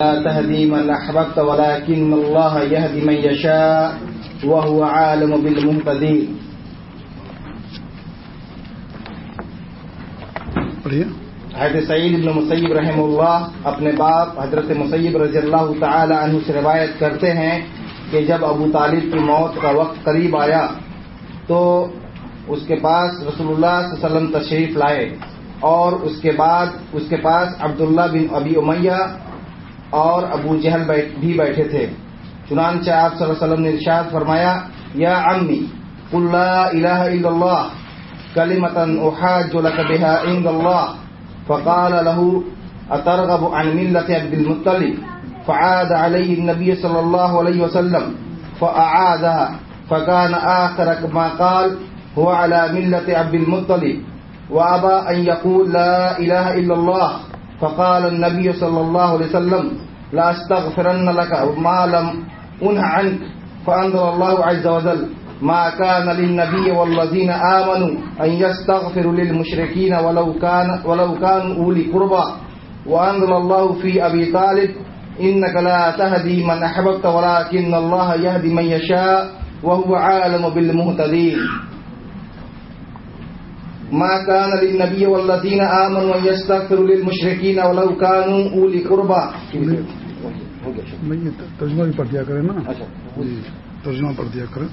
لا تهدي من أحببت ولكن الله يهدي من يشاء وهو عالم بالمهتدين. حضرت سعید بن مسیب رحم اللہ اپنے باپ حضرت مسیب رضی اللہ تعالی عنہ سے روایت کرتے ہیں کہ جب ابو طالب کی موت کا وقت قریب آیا تو اس کے پاس رسول اللہ صلی اللہ علیہ وسلم تشریف لائے اور اس کے بعد اس کے پاس عبداللہ بن ابی امیہ اور ابو جہل بھی بیٹھے تھے۔ چنانچہ آپ صلی اللہ علیہ وسلم نے ارشاد فرمایا، یا عمی، قل لا الہ الا اللہ، کلمتا احاج لك بها عند الله فقال له، اترغب عن ملة عبد المطلب۔ فعاد عليه النبي صلى الله عليه وسلم۔ فأعادها فكان آخر ما قال، هو على ملة عبد المطلب۔ وأبى أن يقول لا إله إلا الله فقال النبي صلى الله عليه وسلم، لا استغفرن لك ما لم أنه عنك. فأنزل الله عز وجل، ما كان للنبي والذين آمنوا أن يستغفروا للمشركين ولو كان ولو كانوا أولي قربى. وأنزل الله في أبي طالب، إنك لا تهدي من أحببت، ولكن الله يهدي من يشاء، وهو عالم بالمهتدين. ما كان للنبي والذين آمنوا أن يستغفروا للمشركين ولو كانوا أولي قربى. میں یہ ترجمہ بھی پڑھ دیا کریں نا؟ جی ترجمہ پڑھ دیا کریں۔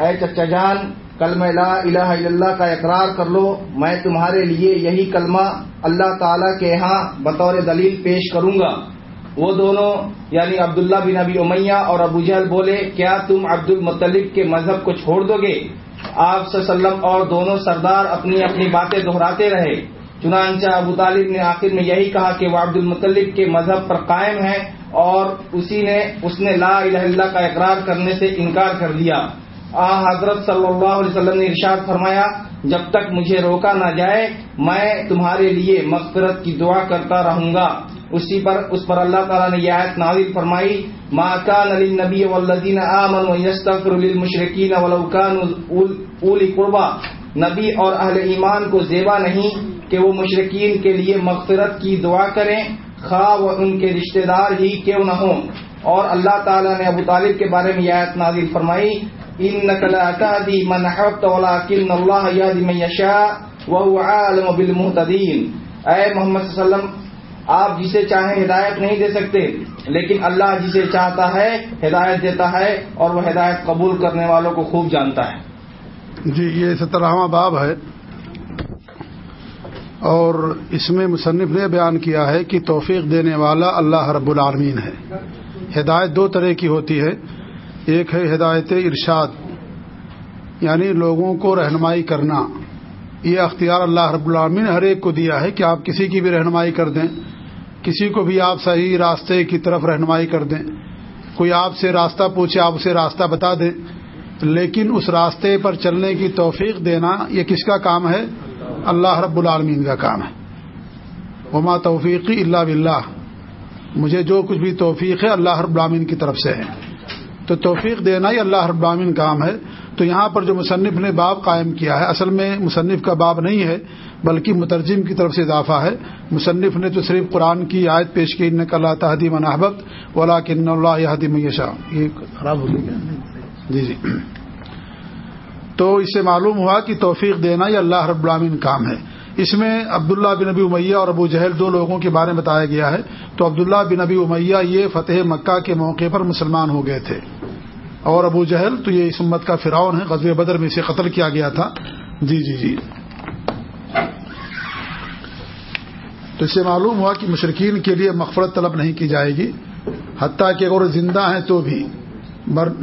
اے چچا جان کلمہ لا الہ الا اللہ کا اقرار کر لو۔ میں تمہارے لیے یہی کلمہ اللہ تعالی کے ہاں بطور دلیل پیش کروں گا۔ وہ دونوں یعنی عبداللہ بن ابی امیہ اور ابو جہل بولے کیا تم عبد المطلب کے مذہب کو چھوڑ دو گے آپ صلی اللہ علیہ وسلم اور دونوں سردار اپنی اپنی باتیں دہراتے رہے۔ چنانچہ ابو طالب نے آخر میں یہی کہا کہ وہ عبد المطلب کے مذہب پر قائم ہے اور اسی نے، اس نے لا الہ اللہ کا اقرار کرنے سے انکار کر دیا۔ آ حضرت صلی اللہ علیہ وسلم نے ارشاد فرمایا، جب تک مجھے روکا نہ جائے، میں تمہارے لیے مغفرت کی دعا کرتا رہوں گا۔ اسی پر اس پر اللہ تعالیٰ نے یہ آیت نازل فرمائی، ما كان للنبي والذين آمنوا يستغفروا للمشركين ولو كانوا اولی قربا. نبی اور اہل ایمان کو زیبا نہیں کہ وہ مشرقین کے لیے مغفرت کی دعا کریں، خواہ وہ ان کے رشتہ دار ہی کیوں نہ ہوں۔ اور اللہ تعالیٰ نے ابو طالب کے بارے میں یہ آیت نازل فرمائی انك لا تهدي من احببت ولكن الله يهدي من يشاء وهو عالم بالمهتدين اے محمد صلی اللہ علیہ وسلم آپ جسے چاہیں ہدایت نہیں دے سکتے، لیکن اللہ جسے چاہتا ہے، ہدایت دیتا ہے اور وہ ہدایت قبول کرنے والوں کو خوب جانتا ہے۔ جی یہ سترہواں باب ہے۔ اور اس میں مصنف نے بیان کیا ہے کہ توفیق دینے والا اللہ رب العالمین ہے۔ ہدایت دو طرح کی ہوتی ہے۔ ایک ہے ہدایت ارشاد یعنی لوگوں کو رہنمائی کرنا۔ یہ اختیار اللہ رب العالمین نے ہر ایک کو دیا ہے کہ آپ کسی کی بھی رہنمائی کر دیں۔ کسی کو بھی آپ صحیح راستے کی طرف رہنمائی کر دیں، کوئی آپ سے راستہ پوچھے، آپ اسے راستہ بتا دیں۔ لیکن اس راستے پر چلنے کی توفیق دینا یہ کس کا کام ہے؟ اللہ رب العالمین کا کام ہے۔ وما توفیقی اللہ بلّہ مجھے جو کچھ بھی توفیق ہے اللہ رب العالمین کی طرف سے ہے۔ تو توفیق دینا ہی اللہ رب العالمین کام ہے۔ تو یہاں پر جو مصنف نے باب قائم کیا ہے، اصل میں مصنف کا باب نہیں ہے۔ بلکہ مترجم کی طرف سے اضافہ ہے۔ مصنف نے تو صرف قرآن کی آیت پیش کی ان اللہ تحدی منحبت ولا کن اللہ یادی یہ خراب ہو گیا۔ جی جی۔ تو اس سے معلوم ہوا کہ توفیق دینا یہ اللہ رب العالمین کام ہے۔ اس میں عبداللہ بن نبی امیہ اور ابو جہل دو لوگوں کے بارے میں بتایا گیا ہے۔ تو عبداللہ بن نبی امیہ یہ فتح مکہ کے موقع پر مسلمان ہو گئے تھے۔ اور ابو جہل تو یہ اس امت کا فرعون ہے۔ غزب بدر میں اسے قتل کیا گیا تھا۔ جی جی جی۔ تو اس سے معلوم ہوا کہ مشرقین کے لیے مغفرت طلب نہیں کی جائے گی، حتیٰ کہ اگر زندہ ہیں تو بھی۔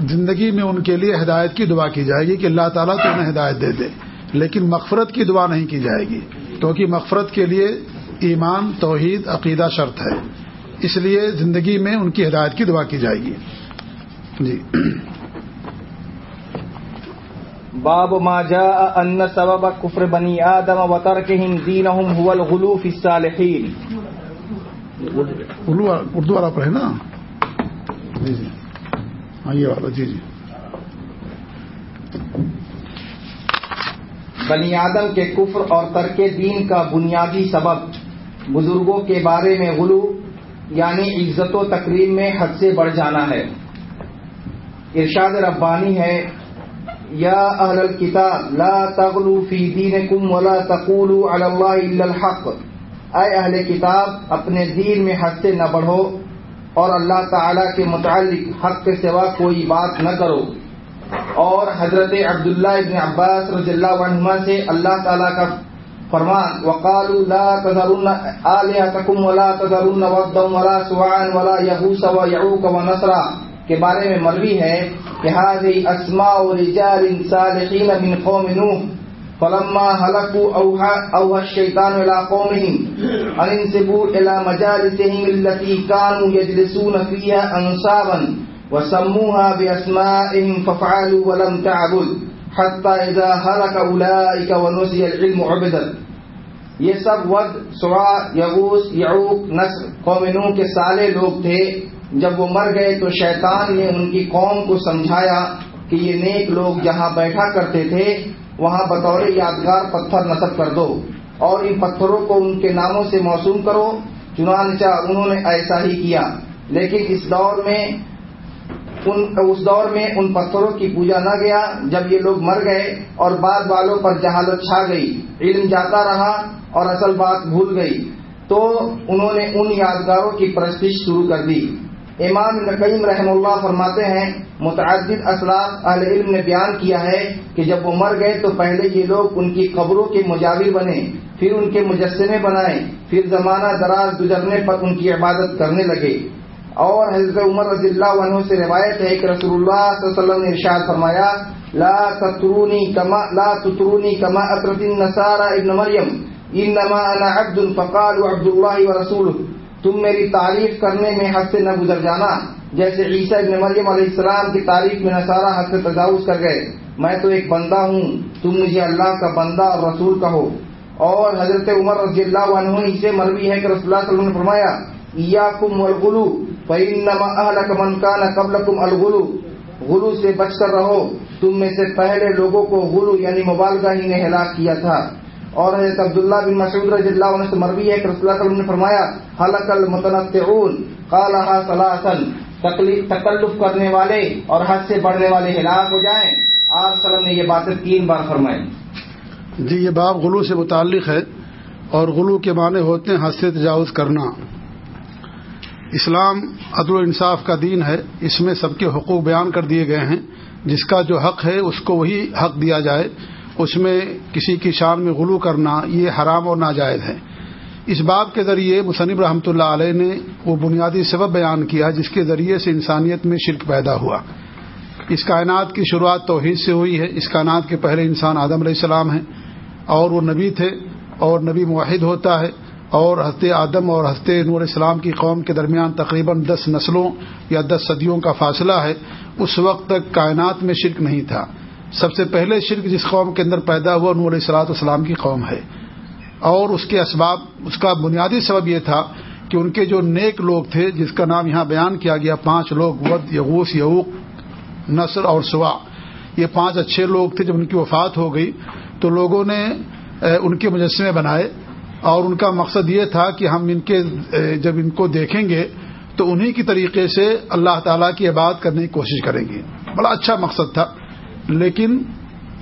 زندگی میں ان کے لیے ہدایت کی دعا کی جائے گی کہ اللہ تعالیٰ تو انہیں ہدایت دے دے، لیکن مغفرت کی دعا نہیں کی جائے گی، کیونکہ مغفرت کے لیے ایمان، توحید، عقیدہ شرط ہے۔ اس لیے زندگی میں ان کی ہدایت کی دعا کی جائے گی۔ جی۔ باب ما جاء ان سبب كفر بني ادم وتركهم دينهم هو الغلو في الصالحين. اردو والا پڑھے نا؟ جی جی۔ ہاں یہ والا جی جی۔ بنی آدم کے کفر اور ترک دین کا بنیادی سبب بزرگوں کے بارے میں غلو یعنی عزت و تقریب میں حد سے بڑھ جانا ہے۔ ارشاد ربانی ہے یا اہل الكتاب، لا تغلو فی دینکم ولا تقولوا علی اللہ الا الحق. اے اہل کتاب اپنے دین میں حد سے نہ بڑھو اور اللہ تعالی کے متعلق حق کے سوا کوئی بات نہ کرو۔ اور حضرت عبداللہ ابن عباس رضی اللہ عنہما سے اللہ تعالیٰ کا فرمان، وقالوا لا تذرن آلهتكم ولا تذرن ودا ولا سواعا ولا يغوث ويعوق ونصرا کے بارے میں مروی ہے کہ هذه اسماء رجال صالحين من قوم نوح، فلما هلكوا اوحى اوحى الشيطان الى قومهم ان انسبوا الى مجالسهم التي كانوا يجلسون فيها انصابا وسموها باسمائهم ففعلوا ولم تعبد حتى اذا هلك اولئك ونسي العلم عبدا۔ یہ سب ود سوا یغوس یعوق، نصر قوم نوح کے سالے لوگ تھے۔ جب وہ مر گئے تو شیطان نے ان کی قوم کو سمجھایا کہ یہ نیک لوگ جہاں بیٹھا کرتے تھے، وہاں بطور یادگار پتھر نصب کر دو اور ان پتھروں کو ان کے ناموں سے موسوم کرو، چنانچہ انہوں نے ایسا ہی کیا۔ لیکن اس دور میں ان، اس دور میں ان پتھروں کی پوجا نہ گیا۔ جب یہ لوگ مر گئے اور بعد والوں پر جہالت چھا گئی، علم جاتا رہا اور اصل بات بھول گئی، تو انہوں نے ان یادگاروں کی پرستش شروع کر دی۔ امام نقیم رحم اللہ فرماتے ہیں، متعدد اسلاف اہل علم نے بیان کیا ہے کہ جب وہ مر گئے تو پہلے یہ لوگ ان کی قبروں کے مجاور بنے، پھر ان کے مجسمے بنائے، پھر زمانہ دراز گزرنے پر ان کی عبادت کرنے لگے۔ اور حضرت عمر رضی اللہ عنہ سے روایت ہے کہ رسول اللہ صلی اللہ علیہ وسلم نے ارشاد فرمایا، لا تترونی کما، لا تترونی کما اطرت النصارى ابن مریم، انما انا عبد فقال عبد الله ورسوله۔ تم میری تعریف کرنے میں حد سے نہ گزر جانا۔ جیسے عیسیٰ ابن مریم علیہ السلام کی تعریف میں نصارہ حد سے تجاوز کر گئے۔ میں تو ایک بندہ ہوں۔ تم مجھے اللہ کا بندہ اور رسول کہو۔ اور حضرت عمر رضی اللہ عنہ اسے مروی ہے کہ رسول اللہ صلی اللہ علیہ وسلم نے فرمایا، ایاکم والغلو فانما اهلك من كان قبلكم الغلو۔ غلو سے بچ کر رہو۔ تم میں سے پہلے لوگوں کو غلو یعنی مبالغہ ہی نے ہلاک کیا تھا۔ اور حضرت عبداللہ بن مسعود رضی اللہ عنہ سے مروی ہے کہ رسول اللہ علیہ وسلم نے فرمایا حلق المتنطعون قالها ثلاثا تکلف کرنے والے اور حد سے بڑھنے والے ہلاک ہو جائیں۔ آپ وسلم نے یہ باتیں تین بار فرمائی جی یہ باب غلو سے متعلق ہے اور غلو کے معنی ہوتے ہیں حد سے تجاوز کرنا۔ اسلام عدل و انصاف کا دین ہے۔ اس میں سب کے حقوق بیان کر دیے گئے ہیں۔ جس کا جو حق ہے، اس کو وہی حق دیا جائے۔ اس میں کسی کی شان میں غلو کرنا یہ حرام اور ناجائز ہے۔ اس باب کے ذریعے مصنف رحمۃ اللہ علیہ نے وہ بنیادی سبب بیان کیا جس کے ذریعے سے انسانیت میں شرک پیدا ہوا۔ اس کائنات کی شروعات توحید سے ہوئی ہے۔ اس کائنات کے پہلے انسان آدم علیہ السلام ہیں۔ اور وہ نبی تھے اور نبی معاہد ہوتا ہے۔ اور حضرت آدم اور حضرت نور اسلام کی قوم کے درمیان تقریباً دس نسلوں یا دس صدیوں کا فاصلہ ہے۔ اس وقت تک کائنات میں شرک نہیں تھا۔ سب سے پہلے شرک جس قوم کے اندر پیدا ہوا نور اصلاۃ اسلام کی قوم ہے۔ اور اس کے اسباب، اس کا بنیادی سبب یہ تھا کہ ان کے جو نیک لوگ تھے، جس کا نام یہاں بیان کیا گیا، پانچ لوگ، ود یغوس یعوق، نصر اور سوا۔ یہ پانچ اچھے لوگ تھے جب ان کی وفات ہو گئی، تو لوگوں نے ان کے مجسمے بنائے۔ اور ان کا مقصد یہ تھا کہ ہم ان کے جب ان کو دیکھیں گے، تو انہی کی طریقے سے اللہ تعالیٰ کی عبادت کرنے کی کوشش کریں گے۔ بڑا اچھا مقصد تھا۔ لیکن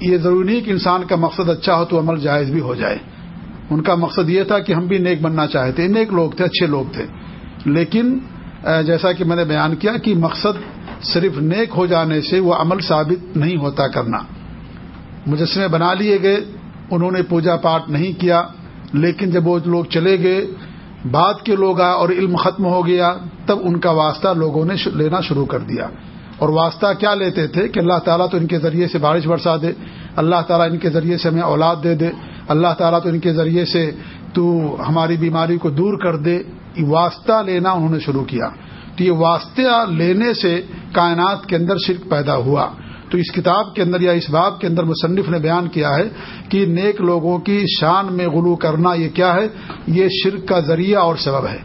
یہ ضروری نہیں کہ انسان کا مقصد اچھا ہو تو عمل جائز بھی ہو جائے۔ ان کا مقصد یہ تھا کہ ہم بھی نیک بننا چاہتے نیک لوگ تھے، اچھے لوگ تھے۔ لیکن جیسا کہ میں نے بیان کیا کہ مقصد صرف نیک ہو جانے سے وہ عمل ثابت نہیں ہوتا کرنا۔ مجسمے بنا لیے گئے، انہوں نے پوجا پاٹ نہیں کیا۔ لیکن جب وہ لوگ چلے گئے، بعد کے لوگ آئے اور علم ختم ہو گیا، تب ان کا واسطہ لوگوں نے لینا شروع کر دیا۔ اور واسطہ کیا لیتے تھے کہ اللہ تعالیٰ تو ان کے ذریعے سے بارش برسا دے، اللہ تعالیٰ ان کے ذریعے سے ہمیں اولاد دے دے، اللہ تعالیٰ تو ان کے ذریعے سے تو ہماری بیماری کو دور کر دے۔ واسطہ لینا انہوں نے شروع کیا۔ تو یہ واسطہ لینے سے کائنات کے اندر شرک پیدا ہوا۔ تو اس کتاب کے اندر یا اس باب کے اندر مصنف نے بیان کیا ہے کہ نیک لوگوں کی شان میں غلو کرنا یہ کیا ہے؟ یہ شرک کا ذریعہ اور سبب ہے۔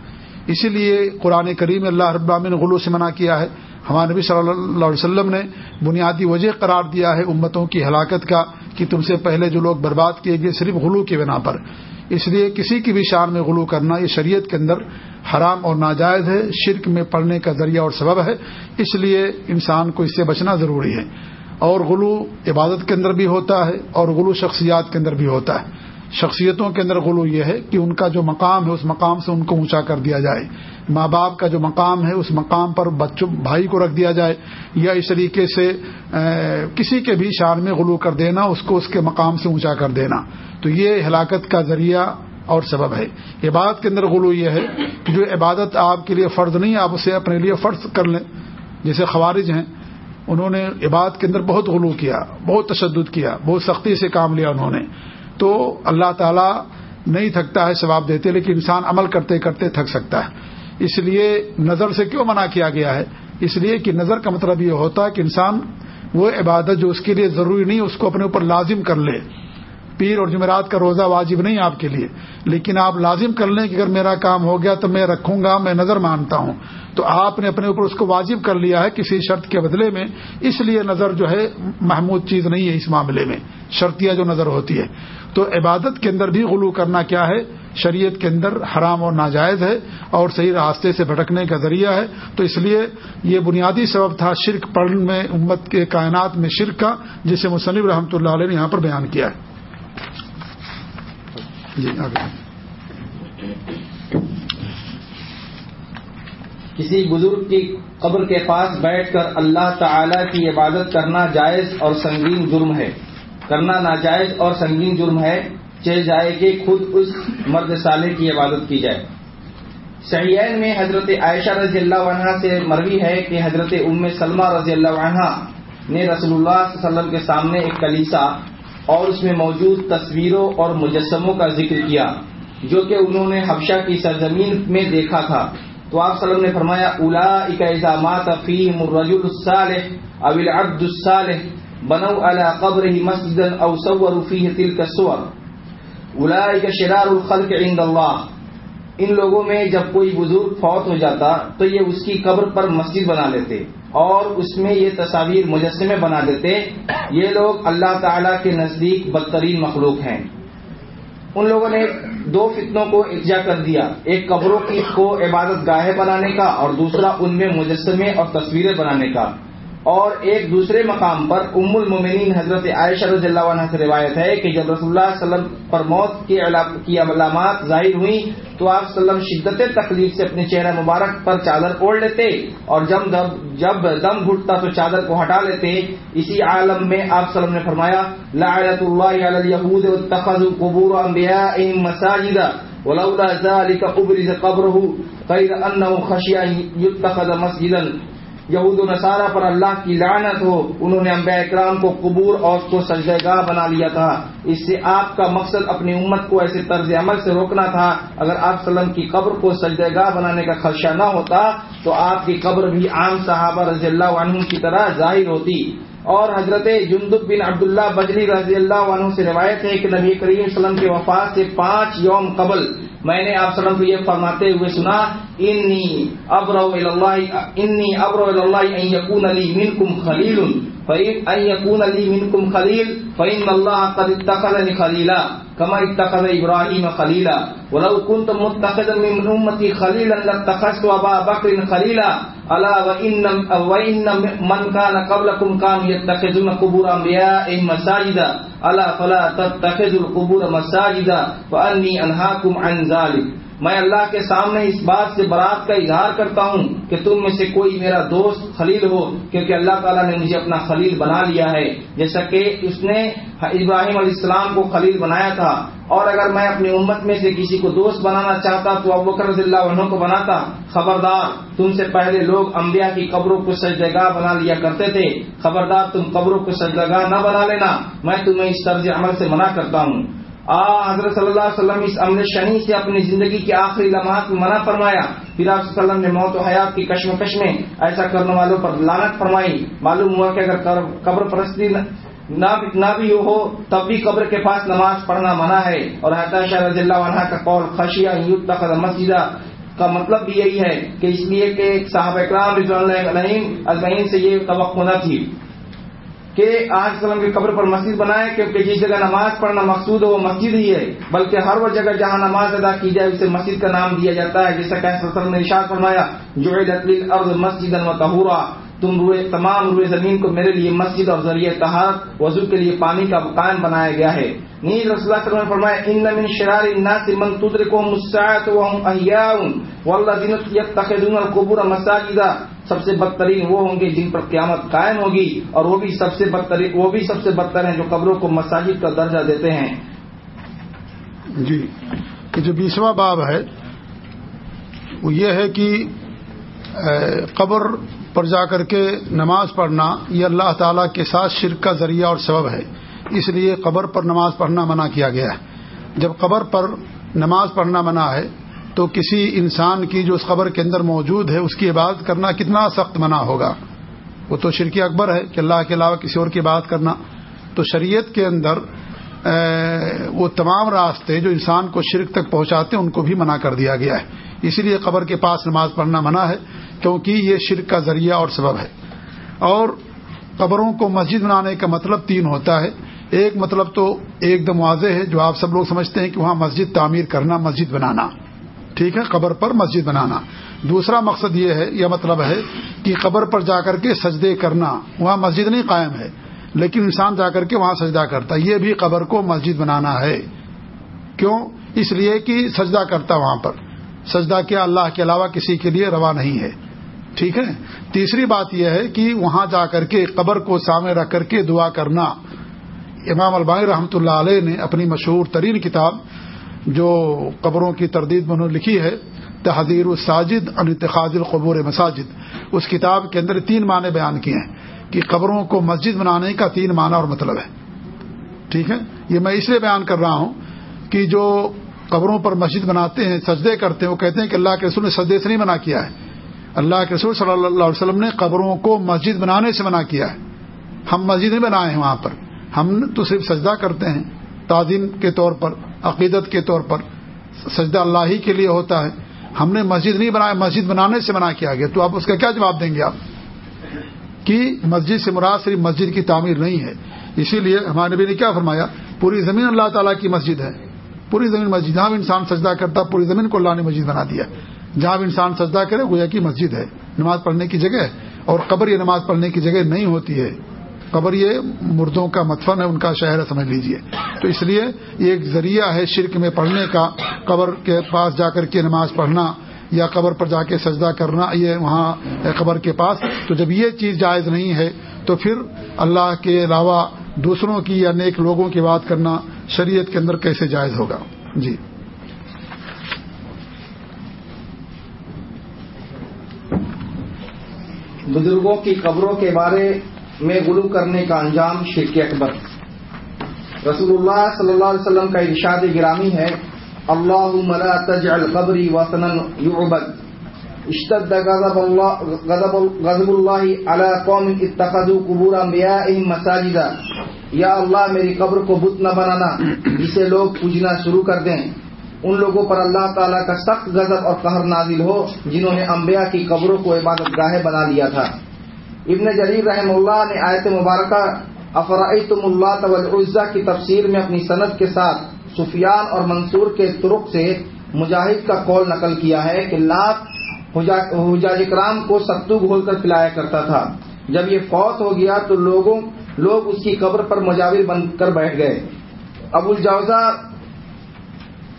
اسی لیے قرآن کریم اللہ رب نے غلو سے منع کیا ہے۔ ہمارے نبی صلی اللہ علیہ وسلم نے بنیادی وجہ قرار دیا ہے امتوں کی ہلاکت کا کہ تم سے پہلے جو لوگ برباد کیے گئے صرف غلو کی بنا پر۔ اس لیے کسی کی بھی شان میں غلو کرنا یہ شریعت کے اندر حرام اور ناجائز ہے، شرک میں پڑنے کا ذریعہ اور سبب ہے۔ اس لیے انسان کو اس سے بچنا ضروری ہے۔ اور غلو عبادت کے اندر بھی ہوتا ہے اور غلو شخصیات کے اندر بھی ہوتا ہے۔ شخصیتوں کے اندر غلو یہ ہے کہ ان کا جو مقام ہے، اس مقام سے ان کو اونچا کر دیا جائے۔ ماں باپ کا جو مقام ہے، اس مقام پر بچوں، بھائی کو رکھ دیا جائے یا اس طریقے سے کسی کے بھی شان میں غلو کر دینا، اس کو اس کے مقام سے اونچا کر دینا۔ تو یہ ہلاکت کا ذریعہ اور سبب ہے۔ عبادت کے اندر غلو یہ ہے کہ جو عبادت آپ کے لیے فرض نہیں، آپ اسے اپنے لیے فرض کر لیں۔ جیسے خوارج ہیں، انہوں نے عبادت کے اندر بہت غلو کیا، بہت تشدد کیا، بہت سختی سے کام لیا انہوں نے۔ تو اللہ تعالیٰ نہیں تھکتا ہے، ثواب دیتے، لیکن انسان عمل کرتے کرتے تھک سکتا ہے۔ اس لیے نظر سے کیوں منع کیا گیا ہے؟ اس لیے کہ نظر کا مطلب یہ ہوتا ہے کہ انسان وہ عبادت جو اس کے لیے ضروری نہیں، اس کو اپنے اوپر لازم کر لے۔ پیر اور جمعرات کا روزہ واجب نہیں آپ کے لیے۔ لیکن آپ لازم کر لیں کہ اگر میرا کام ہو گیا تو میں رکھوں گا، میں نظر مانتا ہوں۔ تو آپ نے اپنے اوپر اس کو واجب کر لیا ہے کسی شرط کے بدلے میں۔ اس لیے نظر جو ہے محمود چیز نہیں ہے اس معاملے میں۔ شرطیہ جو نظر ہوتی ہے۔ تو عبادت کے اندر بھی غلو کرنا کیا ہے؟ شریعت کے اندر حرام اور ناجائز ہے اور صحیح راستے سے بھٹکنے کا ذریعہ ہے۔ تو اس لیے یہ بنیادی سبب تھا شرک پڑھنے میں، امت کے کائنات میں شرک کا، جسے مصنف رحمۃ اللہ علیہ نے یہاں پر بیان کیا ہے۔ جی آگے۔ کسی بزرگ کی قبر کے پاس بیٹھ کر اللہ تعالی کی عبادت کرنا جائز اور سنگین جرم ہے۔ کرنا ناجائز اور سنگین جرم ہے۔ چل جائے کہ خود اس مرد سالے کی عبادت کی جائے۔ سہیین میں حضرت عائشہ رضی اللہ عنہ سے مروی ہے کہ حضرت ام سلمہ رضی اللہ عنہ نے رسول اللہ صلی اللہ علیہ وسلم کے سامنے ایک کلیسا اور اس میں موجود تصویروں اور مجسموں کا ذکر کیا، جو کہ انہوں نے حبشہ کی سرزمین میں دیکھا تھا۔ تو آپ وسلم نے فرمایا الا اکامات فیم الرجل الصالح او العبد الصالح بنو على قبره مسجدا او صوروا فيه تلك الصور۔ اولئك شرار الخلق عند الله ان لوگوں میں جب کوئی بزرگ فوت ہو جاتا تو یہ اس کی قبر پر مسجد بنا لیتے اور اس میں یہ تصاویر مجسمے بنا دیتے۔ یہ لوگ اللہ تعالی کے نزدیک بدترین مخلوق ہیں۔ ان لوگوں نے دو فتنوں کو اجا کر دیا۔ ایک قبروں کی کو عبادت گاہیں بنانے کا اور دوسرا ان میں مجسمے اور تصویریں بنانے کا۔ اور ایک دوسرے مقام پر ام المومنین حضرت عائشہ رضی اللہ عنہ سے روایت ہے کہ جب رسول اللہ علیہ وسلم پر موت کی علامات ظاہر ہوئی تو آپ وسلم شدت تکلیف سے اپنے چہرہ مبارک پر چادر اوڑھ لیتے اور جب دم جب دم گھٹتا تو چادر کو ہٹا لیتے۔ اسی عالم میں آپ وسلم نے فرمایا، لعنت اللہ علی الیہود اتخذوا قبور انبیائهم مساجد ولولا ذلك ابرز قبره غیر انه خشی ان يتخذ مسجدا۔ یہود و نصارہ پر اللہ کی لعنت ہو، انہوں نے انبیاء اکرام کو قبور اور اس کو سجدہ گاہ بنا لیا تھا۔ اس سے آپ کا مقصد اپنی امت کو ایسے طرز عمل سے روکنا تھا۔ اگر آپ وسلم کی قبر کو سجدہ گاہ بنانے کا خدشہ نہ ہوتا، تو آپ کی قبر بھی عام صحابہ رضی اللہ عنہ کی طرح ظاہر ہوتی۔ اور حضرت جندب بن عبداللہ بجری رضی اللہ عنہ سے روایت ہے کہ نبی کریم وسلم کے وفات سے پانچ یوم قبل میں نے آپ وسلم کو یہ فرماتے ہوئے سنا، انی ابرو انی ابرو اللہ یقون علی منکم خلیل ان یقون علی منکم خلیل، فإن اللہ قد اتخذنی خلیلا كما اتخذ ابراہیم خلیلا ولو كنت متخذا من امتی خلیلا لاتخذت ابا بکر خلیلا الا وان وان من كان قبلكم كان يتخذون قبور انبيائهم مساجدا۔ الا فلا تتخذوا القبور مساجدا واني انهاكم عن ذلك۔ میں اللہ کے سامنے اس بات سے برات کا اظہار کرتا ہوں کہ تم میں سے کوئی میرا دوست خلیل ہو، کیونکہ اللہ تعالیٰ نے مجھے اپنا خلیل بنا لیا ہے۔ جیسا کہ اس نے ابراہیم علیہ السلام کو خلیل بنایا تھا۔ اور اگر میں اپنی امت میں سے کسی کو دوست بنانا چاہتا تو اب بکر رضی اللہ عنہ کو بناتا۔ خبردار، تم سے پہلے لوگ انبیاء کی قبروں کو سجدگاہ بنا لیا کرتے تھے۔ خبردار، تم قبروں کو سجدگاہ نہ بنا لینا۔ میں تمہیں اس طرز عمل سے منع کرتا ہوں۔ آ، حضرت صلی اللہ علیہ وسلم اس عمل شنی سے اپنی زندگی کے آخری لمحات میں منع فرمایا۔ پھر آپ وسلم نے موت و حیات کی کشمکش میں ایسا کرنے والوں پر لانت فرمائی۔ معلوم ہوا کہ اگر قبر پرستی نہ بھی ہو، تب بھی قبر کے پاس نماز پڑھنا منع ہے۔ اور شاہ رضی اللہ عنہ کا قول، خشیہ مسجدہ کا مطلب بھی یہی ہے کہ اس لیے کہ صاحب اکرام رضوان علیہ سے یہ توقع نہ تھی۔ کہ آج وسلم کی قبر پر مسجد بنائے کیونکہ جس جگہ نماز پڑھنا مقصود ہو وہ مسجد ہی ہے، بلکہ ہر وہ جگہ جہاں نماز ادا کی جائے، اسے مسجد کا نام دیا جاتا ہے، جیسا کہ وسلم نے ارشاد فرمایا جو ارض مسجد المتحورہ تم روئے، تمام روئے زمین کو میرے لیے مسجد اور ذریعہ تہارت وضو کے لیے پانی کا قائم بنایا گیا ہے۔ نیز رسول اللہ صلی اللہ علیہ وسلم نے فرمایا، ان من شرار الناس من تدركهم الساعه وهم احياء والذين يتخذون القبور مساجد. سب سے بدترین وہ ہوں گے جن پر قیامت قائم ہوگی، اور وہ بھی سب سے بدترین، وہ بھی سب سے بدتر ہیں جو قبروں کو مساجد کا درجہ دیتے ہیں۔ جی جو بیسواں باب ہے، وہ یہ ہے کہ قبر پر جا کر کے نماز پڑھنا یہ اللہ تعالی کے ساتھ شرک کا ذریعہ اور سبب ہے۔ اس لیے قبر پر نماز پڑھنا منع کیا گیا ہے۔ جب قبر پر نماز پڑھنا منع ہے تو کسی انسان کی جو اس قبر کے اندر موجود ہے، اس کی عبادت کرنا کتنا سخت منع ہوگا۔ وہ تو شرکی اکبر ہے کہ اللہ کے علاوہ کسی اور کی عبادت کرنا۔ تو شریعت کے اندر وہ تمام راستے جو انسان کو شرک تک پہنچاتے ہیں، ان کو بھی منع کر دیا گیا ہے۔ اسی لیے قبر کے پاس نماز پڑھنا منع ہے۔ کیونکہ یہ شرک کا ذریعہ اور سبب ہے۔ اور قبروں کو مسجد بنانے کا مطلب تین ہوتا ہے۔ ایک مطلب تو ایک دم واضح ہے جو آپ سب لوگ سمجھتے ہیں کہ وہاں مسجد تعمیر کرنا، مسجد بنانا۔ ٹھیک ہے، قبر پر مسجد بنانا۔ دوسرا مقصد یہ ہے، یہ مطلب ہے کہ قبر پر جا کر کے سجدے کرنا۔ وہاں مسجد نہیں قائم ہے، لیکن انسان جا کر کے وہاں سجدہ کرتا یہ بھی قبر کو مسجد بنانا ہے۔ کیوں؟ اس لیے کہ سجدہ کرتا وہاں پر۔ سجدہ کیا اللہ کے علاوہ کسی کے لیے روا نہیں ہے۔ ٹھیک ہے؟ تیسری بات یہ ہے کہ وہاں جا کر کے قبر کو سامنے رکھ کر کے دعا کرنا۔ امام البانی رحمۃ اللہ علیہ نے اپنی مشہور ترین کتاب جو قبروں کی تردید میں انہوں نے لکھی ہے، تحذیر الساجد انتخاذ القبور مساجد۔ اس کتاب کے اندر تین معنی بیان کیے ہیں کہ قبروں کو مسجد بنانے کا تین معنی اور مطلب ہے۔ ٹھیک ہے؟ یہ میں اس لیے بیان کر رہا ہوں کہ جو قبروں پر مسجد بناتے ہیں، سجدے کرتے ہیں، وہ کہتے ہیں کہ اللہ کے رسول نے سجدے سے نہیں منع کیا ہے۔ اللہ کے رسول صلی اللہ علیہ وسلم نے قبروں کو مسجد بنانے سے منع کیا ہے۔ ہم مسجد نہیں بنائے ہیں وہاں پر۔ ہم تو صرف سجدہ کرتے ہیں۔ تعظیم کے طور پر، عقیدت کے طور پر سجدہ اللہ ہی کے لیے ہوتا ہے۔ ہم نے مسجد نہیں بنایا، مسجد بنانے سے منع کیا گیا۔ تو آپ اس کا کیا جواب دیں گے آپ؟ کہ مسجد سے مراد صرف مسجد کی تعمیر نہیں ہے۔ اسی لیے ہمارے نبی نے کیا فرمایا؟ پوری زمین اللہ تعالیٰ کی مسجد ہے۔ پوری زمین مسجد، جہاں بھی انسان سجدہ کرتا، پوری زمین کو اللہ نے مسجد بنا دیا۔ جہاں بھی انسان سجدہ کرے، گویا کی مسجد ہے، نماز پڑھنے کی جگہ اور قبر یہ نماز پڑھنے کی جگہ نہیں ہوتی ہے۔ قبر یہ مردوں کا متفن ہے، ان کا شہر ہے، سمجھ لیجیے۔ تو اس لیے یہ ایک ذریعہ ہے شرک میں پڑھنے کا، قبر کے پاس جا کر کے نماز پڑھنا یا قبر پر جا کے سجدہ کرنا، یہ وہاں قبر کے پاس۔ تو جب یہ چیز جائز نہیں ہے، تو پھر اللہ کے علاوہ دوسروں کی یا نیک لوگوں کی بات کرنا شریعت کے اندر کیسے جائز ہوگا؟ جی۔ بزرگوں کی قبروں کے بارے میں غلو کرنے کا انجام شرک اکبر۔ رسول اللہ صلی اللہ علیہ وسلم کا ارشاد گرامی ہے اللہ ملا تجعل قبری وطن یعبد۔ اشتد غضب اللہ غضب اللہ علی قوم اتخذوا قبور انبیائهم مساجدا۔ یا اللہ، میری قبر کو بت نہ بنانا، جسے لوگ پوجنا شروع کر دیں۔ ان لوگوں پر اللہ تعالیٰ کا سخت غضب اور قہر نازل ہو جنہوں نے انبیاء کی قبروں کو عبادت گاہیں بنا لیا تھا۔ ابن جریر رحم اللہ نے آیت مبارکہ افرائیتم اللہ طلعزہ کی تفسیر میں اپنی صنعت کے ساتھ سفیان اور منصور کے ترک سے مجاہد کا قول نقل کیا ہے کہ لات حجاج کرام کو ستو گھول کر پلایا کرتا تھا۔ جب یہ فوت ہو گیا تو لوگوں لوگ اس کی قبر پر مجاور بن کر بیٹھ گئے۔ ابو الجوزہ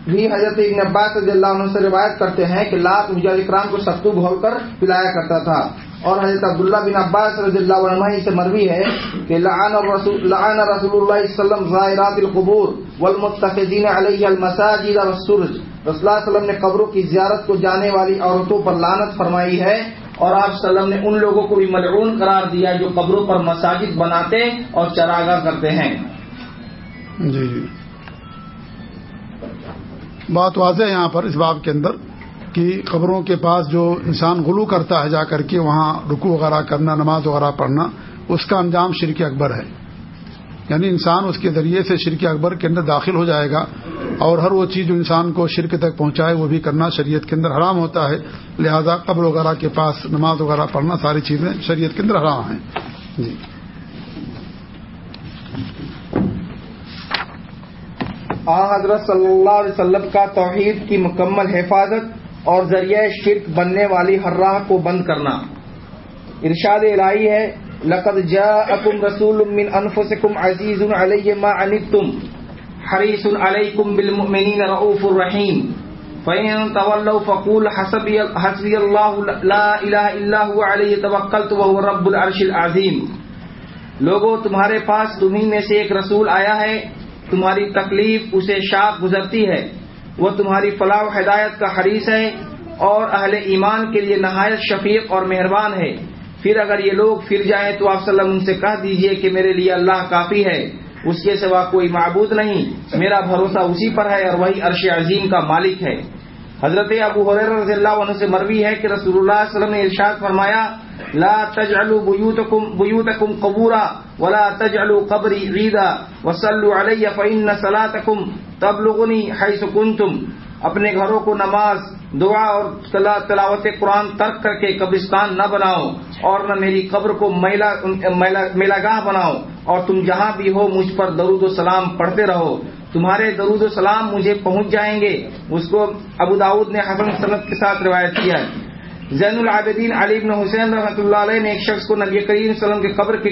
بھی حضرت ابن عباس رضی اللہ عنہ سے روایت کرتے ہیں کہ لات حجاج کرام کو ستو گھول کر پلایا کرتا تھا۔ اور حضرت عبداللہ بن عباس رضی اللہ عنہ سے مروی ہے کہ لعن رسول, لعن رسول اللہ صلی اللہ علیہ وسلم ظاہرات القبور والمتخذین علیہ المساجد والسرج۔ رسول اللہ علیہ وسلم نے قبروں کی زیارت کو جانے والی عورتوں پر لانت فرمائی ہے اور آپ وسلم نے ان لوگوں کو بھی ملعون قرار دیا جو قبروں پر مساجد بناتے اور چراغا کرتے ہیں۔ جی جی۔ بات واضح ہے یہاں پر اس باب کے اندر کہ قبروں کے پاس جو انسان غلو کرتا ہے جا کر کے وہاں رکو وغیرہ کرنا، نماز وغیرہ پڑھنا، اس کا انجام شرک اکبر ہے۔ یعنی انسان اس کے ذریعے سے شرک اکبر کے اندر داخل ہو جائے گا اور ہر وہ چیز جو انسان کو شرک تک پہنچائے وہ بھی کرنا شریعت کے اندر حرام ہوتا ہے۔ لہذا قبر وغیرہ کے پاس نماز وغیرہ پڑھنا ساری چیزیں شریعت کے اندر حرام ہیں۔ جی۔ آ حضرت صلی اللہ علیہ وسلم کا توحید کی مکمل حفاظت اور ذریعہ شرک بننے والی ہر راہ کو بند کرنا۔ ارشاد الہی ہے، لقد جاءکم رسول من انفسکم عزیز علی ما عنتم، حریص علیکم بالمؤمنین رؤوف الرحیم فَإِن تَوَلَّوْا فَقُولْ حَسْبِيَ اللَّهُ لَا إِلَهَ إِلَّا هُوَ عَلَيْهِ تَوَكَّلْتُ وَهُوَ رَبُّ الْعَرْشِ الْعَظِيمِ۔ لوگوں تمہارے پاس تمہیں میں سے ایک رسول آیا ہے تمہاری تکلیف اسے شاپ گزرتی ہے۔ وہ تمہاری فلاح و ہدایت کا حریث ہے اور اہل ایمان کے لیے نہایت شفیق اور مہربان ہے۔ پھر اگر یہ لوگ پھر جائیں تو آپ وسلم ان سے کہہ دیجیے کہ میرے لیے اللہ کافی ہے۔ اس کے سوا کوئی معبود نہیں۔ میرا بھروسہ اسی پر ہے اور وہی عرش عظیم کا مالک ہے۔ حضرت ابو حریر رضی اللہ عنہ سے مروی ہے کہ رسول اللہ صلی اللہ علیہ وسلم نے ارشاد فرمایا لا تجعلوا بيوتكم بيوتكم قبورا ولا تجعلوا قبري عيدا وصلوا علي فإن صلاتكم تبلغني حيث كنتم اپنے گھروں کو نماز دعا اور تلاوت قرآن ترک کر کے قبرستان نہ بناؤ اور نہ میری قبر کو میلا میلا, میلا گاہ بناؤ اور تم جہاں بھی ہو مجھ پر درود و سلام پڑھتے رہو۔ تمہارے درود و سلام مجھے پہنچ جائیں گے۔ اس کو ابو داود نے حسن صنعت کے ساتھ روایت کیا ہے۔ زین العابدین علی بن حسین رحمۃ اللہ علیہ نے ایک شخص کو نبی کریم وسلم کے قبر کے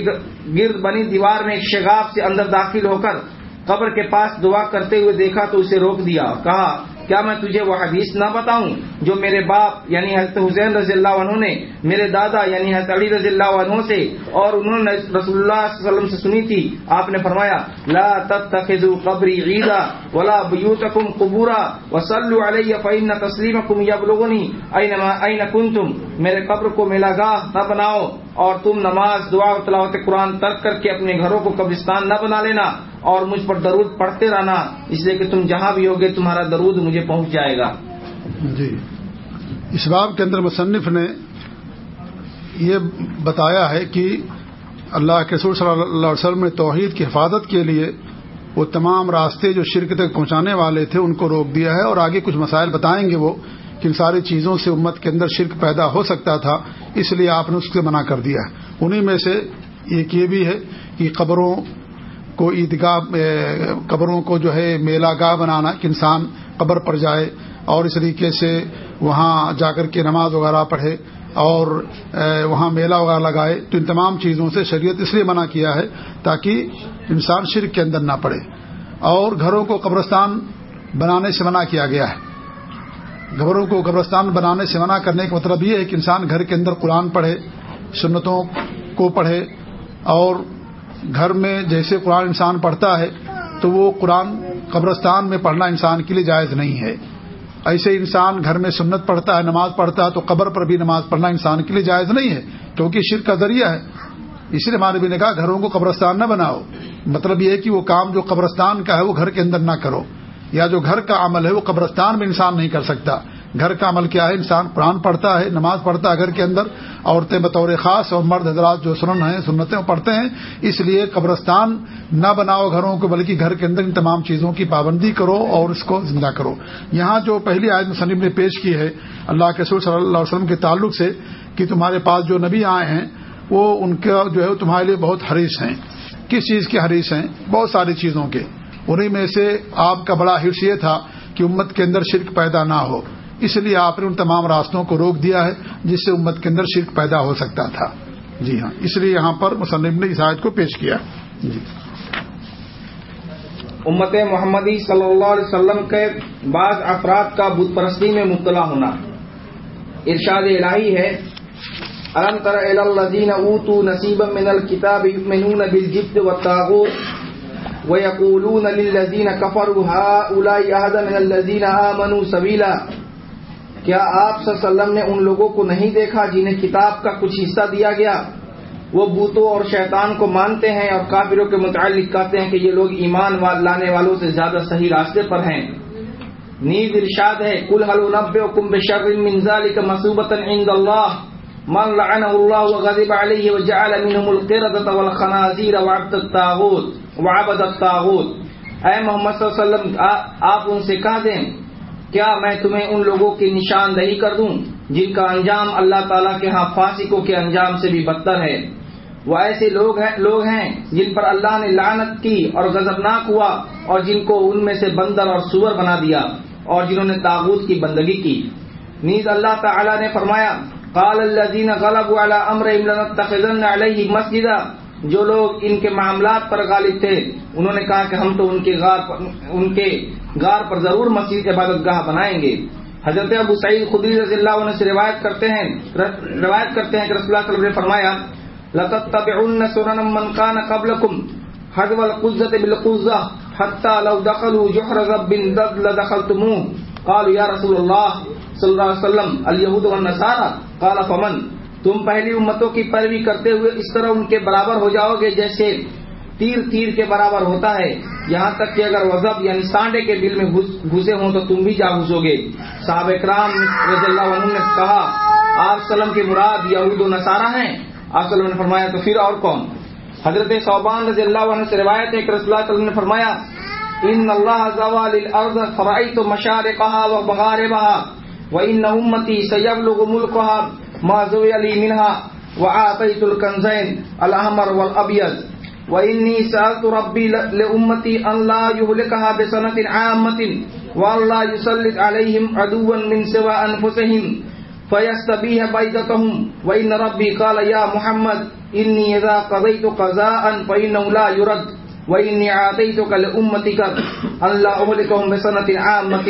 گرد بنی دیوار میں ایک شگاف سے اندر داخل ہو کر قبر کے پاس دعا کرتے ہوئے دیکھا تو اسے روک دیا۔ کہا کیا میں تجھے وہ حدیث نہ بتاؤں جو میرے باپ یعنی حضرت حسین رضی اللہ عنہ نے، میرے دادا یعنی حضرت علی رضی اللہ عنہ سے اور انہوں نے رسول اللہ صلی اللہ علیہ وسلم سے سنی تھی، آپ نے فرمایا، لا تتخذوا قبری عیدا ولا بیوتکم قبورا وصلوا علی فإن تسلیمکم یبلغنی اینما این کنتم۔ میرے قبر کو میلا گاہ نہ بناؤ۔ اور تم نماز، دعا و تلاوت قرآن ترک کر کے اپنے گھروں کو قبرستان نہ بنا لینا اور مجھ پر درود پڑھتے رہنا، اس لیے کہ تم جہاں بھی ہوگے تمہارا درود مجھے پہنچ جائے گا۔ جی۔ اس باب کے اندر مصنف نے یہ بتایا ہے کہ اللہ کے سور صلی اللہ علیہ وسلم نے توحید کی حفاظت کے لیے وہ تمام راستے جو شرک تک پہنچانے والے تھے، ان کو روک دیا ہے اور آگے کچھ مسائل بتائیں گے وہ۔ کہ ان ساری چیزوں سے امت کے اندر شرک پیدا ہو سکتا تھا، اس لیے آپ نے اس سے منع کر دیا ہے۔ انہیں میں سے ایک یہ بھی ہے کہ قبروں کو عیدگاہ قبروں کو جو ہے میلہ گاہ بنانا کہ انسان قبر پر جائے اور اس طریقے سے وہاں جا کر کے نماز وغیرہ پڑھے اور وہاں میلہ وغیرہ لگائے، تو ان تمام چیزوں سے شریعت اس لیے منع کیا ہے تاکہ انسان شرک کے اندر نہ پڑے۔ اور گھروں کو قبرستان بنانے سے منع کیا گیا ہے۔ گھروں کو قبرستان بنانے سے منع کرنے کا مطلب یہ ہے کہ انسان گھر کے اندر قرآن پڑھے، سنتوں کو پڑھے، اور گھر میں جیسے قرآن انسان پڑھتا ہے، تو وہ قرآن قبرستان میں پڑھنا انسان کے لیے جائز نہیں ہے۔ ایسے انسان گھر میں سنت پڑھتا ہے، نماز پڑھتا ہے، تو قبر پر بھی نماز پڑھنا انسان کے لیے جائز نہیں ہے، کیونکہ شرک کا ذریعہ ہے۔ اس لیے ہمارے نے کہا، گھروں کو قبرستان نہ بناؤ۔ مطلب یہ ہے کہ وہ کام جو قبرستان کا ہے، وہ گھر کے اندر نہ کرو۔ یا جو گھر کا عمل ہے وہ قبرستان میں انسان نہیں کر سکتا۔ گھر کا عمل کیا ہے؟ انسان قرآن پڑھتا ہے، نماز پڑھتا ہے گھر کے اندر۔ عورتیں بطور خاص اور مرد حضرات جو سنن ہیں، سنتیں پڑھتے ہیں، اس لیے قبرستان نہ بناؤ گھروں کو، بلکہ گھر کے اندر ان تمام چیزوں کی پابندی کرو اور اس کو زندہ کرو۔ یہاں جو پہلی آیت مصنف نے پیش کی ہے، اللہ کے سور صلی اللہ علیہ وسلم کے تعلق سے کہ تمہارے پاس جو نبی آئے ہیں، وہ ان کا جو ہے تمہارے لیے بہت حریص ہیں۔ کس چیز کے حریص ہیں؟ بہت ساری چیزوں کے۔ انہیں میں سے آپ کا بڑا حرص یہ تھا کہ امت کے اندر شرک پیدا نہ ہو۔ اس لیے آپ نے ان تمام راستوں کو روک دیا ہے جس سے امت کے اندر شرک پیدا ہو سکتا تھا۔ جی ہاں اس لیے یہاں پر مصنف نے اس آیت کو پیش کیا۔ جی۔ امت محمدی صلی اللہ علیہ وسلم کے بعض افراد کا بت پرستی میں مبتلا ہونا۔ ارشاد الہی ہے، الم تر الذین اوتوا نصیبا من الكتاب یؤمنون بالجبت والطاغوت ويقولون للذین كفروا هؤلاء اهدى من الذین آمنوا سبیلا کیا آپ صلی اللہ علیہ وسلم نے ان لوگوں کو نہیں دیکھا جنہیں کتاب کا کچھ حصہ دیا گیا؟ وہ بوتوں اور شیطان کو مانتے ہیں اور کافروں کے متعلق کہتے ہیں کہ یہ لوگ ایمان لانے والوں سے زیادہ صحیح راستے پر ہیں۔ نیز ارشاد ہے کل حل نب کم بشر منزال کا مصوبت عند اللہ من لعن اللہ وغضب علیہ وجعل منهم القردة والخنازیر وعبد الطاغوت وعبد الطاغوت. اے محمد صلی اللہ علیہ وسلم آپ ان سے کہہ دیں، کیا میں تمہیں ان لوگوں کی نشاندہی کر دوں جن کا انجام اللہ تعالیٰ کے ہاں فاسقوں کے انجام سے بھی بدتر ہے؟ وہ ایسے لوگ ہیں لوگ ہیں جن پر اللہ نے لعنت کی اور غضبناک ہوا اور جن کو ان میں سے بندر اور سور بنا دیا اور جنہوں نے تاغوت کی بندگی کی۔ نیز اللہ تعالی نے فرمایا قال الذين غلبوا على امرهم لنتخذن عليه مسجدا۔ جو لوگ ان کے معاملات پر غالب تھے، انہوں نے کہا کہ ہم تو ان کے غار پر ان کے غار پر ضرور مسجد عبادت گاہ بنائیں گے۔ حضرت ابو سعید خدی رضی اللہ عنہ سے روایت کرتے ہیں روایت کرتے ہیں کہ رسول اللہ صلی اللہ علیہ وسلم نے فرمایا لتتبعن سنن من كان قبلكم، حذو القزة بالقزة، حتى لو دخلوا جحر رب لدخلتموه۔ قالوا يا رسول الله صلی اللہ علیہ وسلم الہود والنصارى، قال، فمن؟ تم پہلی امتوں کی پیروی کرتے ہوئے اس طرح ان کے برابر ہو جاؤ گے جیسے تیر تیر کے برابر ہوتا ہے۔ یہاں تک کہ اگر وزب یعنی سانڈے کے دل میں گھسے ہوں تو تم بھی جا گھسو گے صحابہ اکرام رضی اللہ عنہ نے کہا، آپ سلم کی مراد یہود و نصارہ ہیں؟ آپ نے فرمایا، تو پھر اور کون؟ حضرت صوبان رضی اللہ عنہ سے روایت ہے کہ رسول اللہ علیہ وسلم نے فرمایا، ان اللہ الارض فرائت مشارقها ومغاربها وان امتی سيبلغ ملكها ما زوي لي منها وعاطيت الكنزين الاحمر والابيض واني سالت ربي لامتي ان لا يهلكها بسنه عامه وان لا يسلط عليهم عدوا من سوى انفسهم فيستبيح بيضتهم وان ربي قال يا محمد اني اذا قضيت قضاء فانه لا يرد وإني اعطيتك لأمتك أن لا أهلكهم بسنة عامة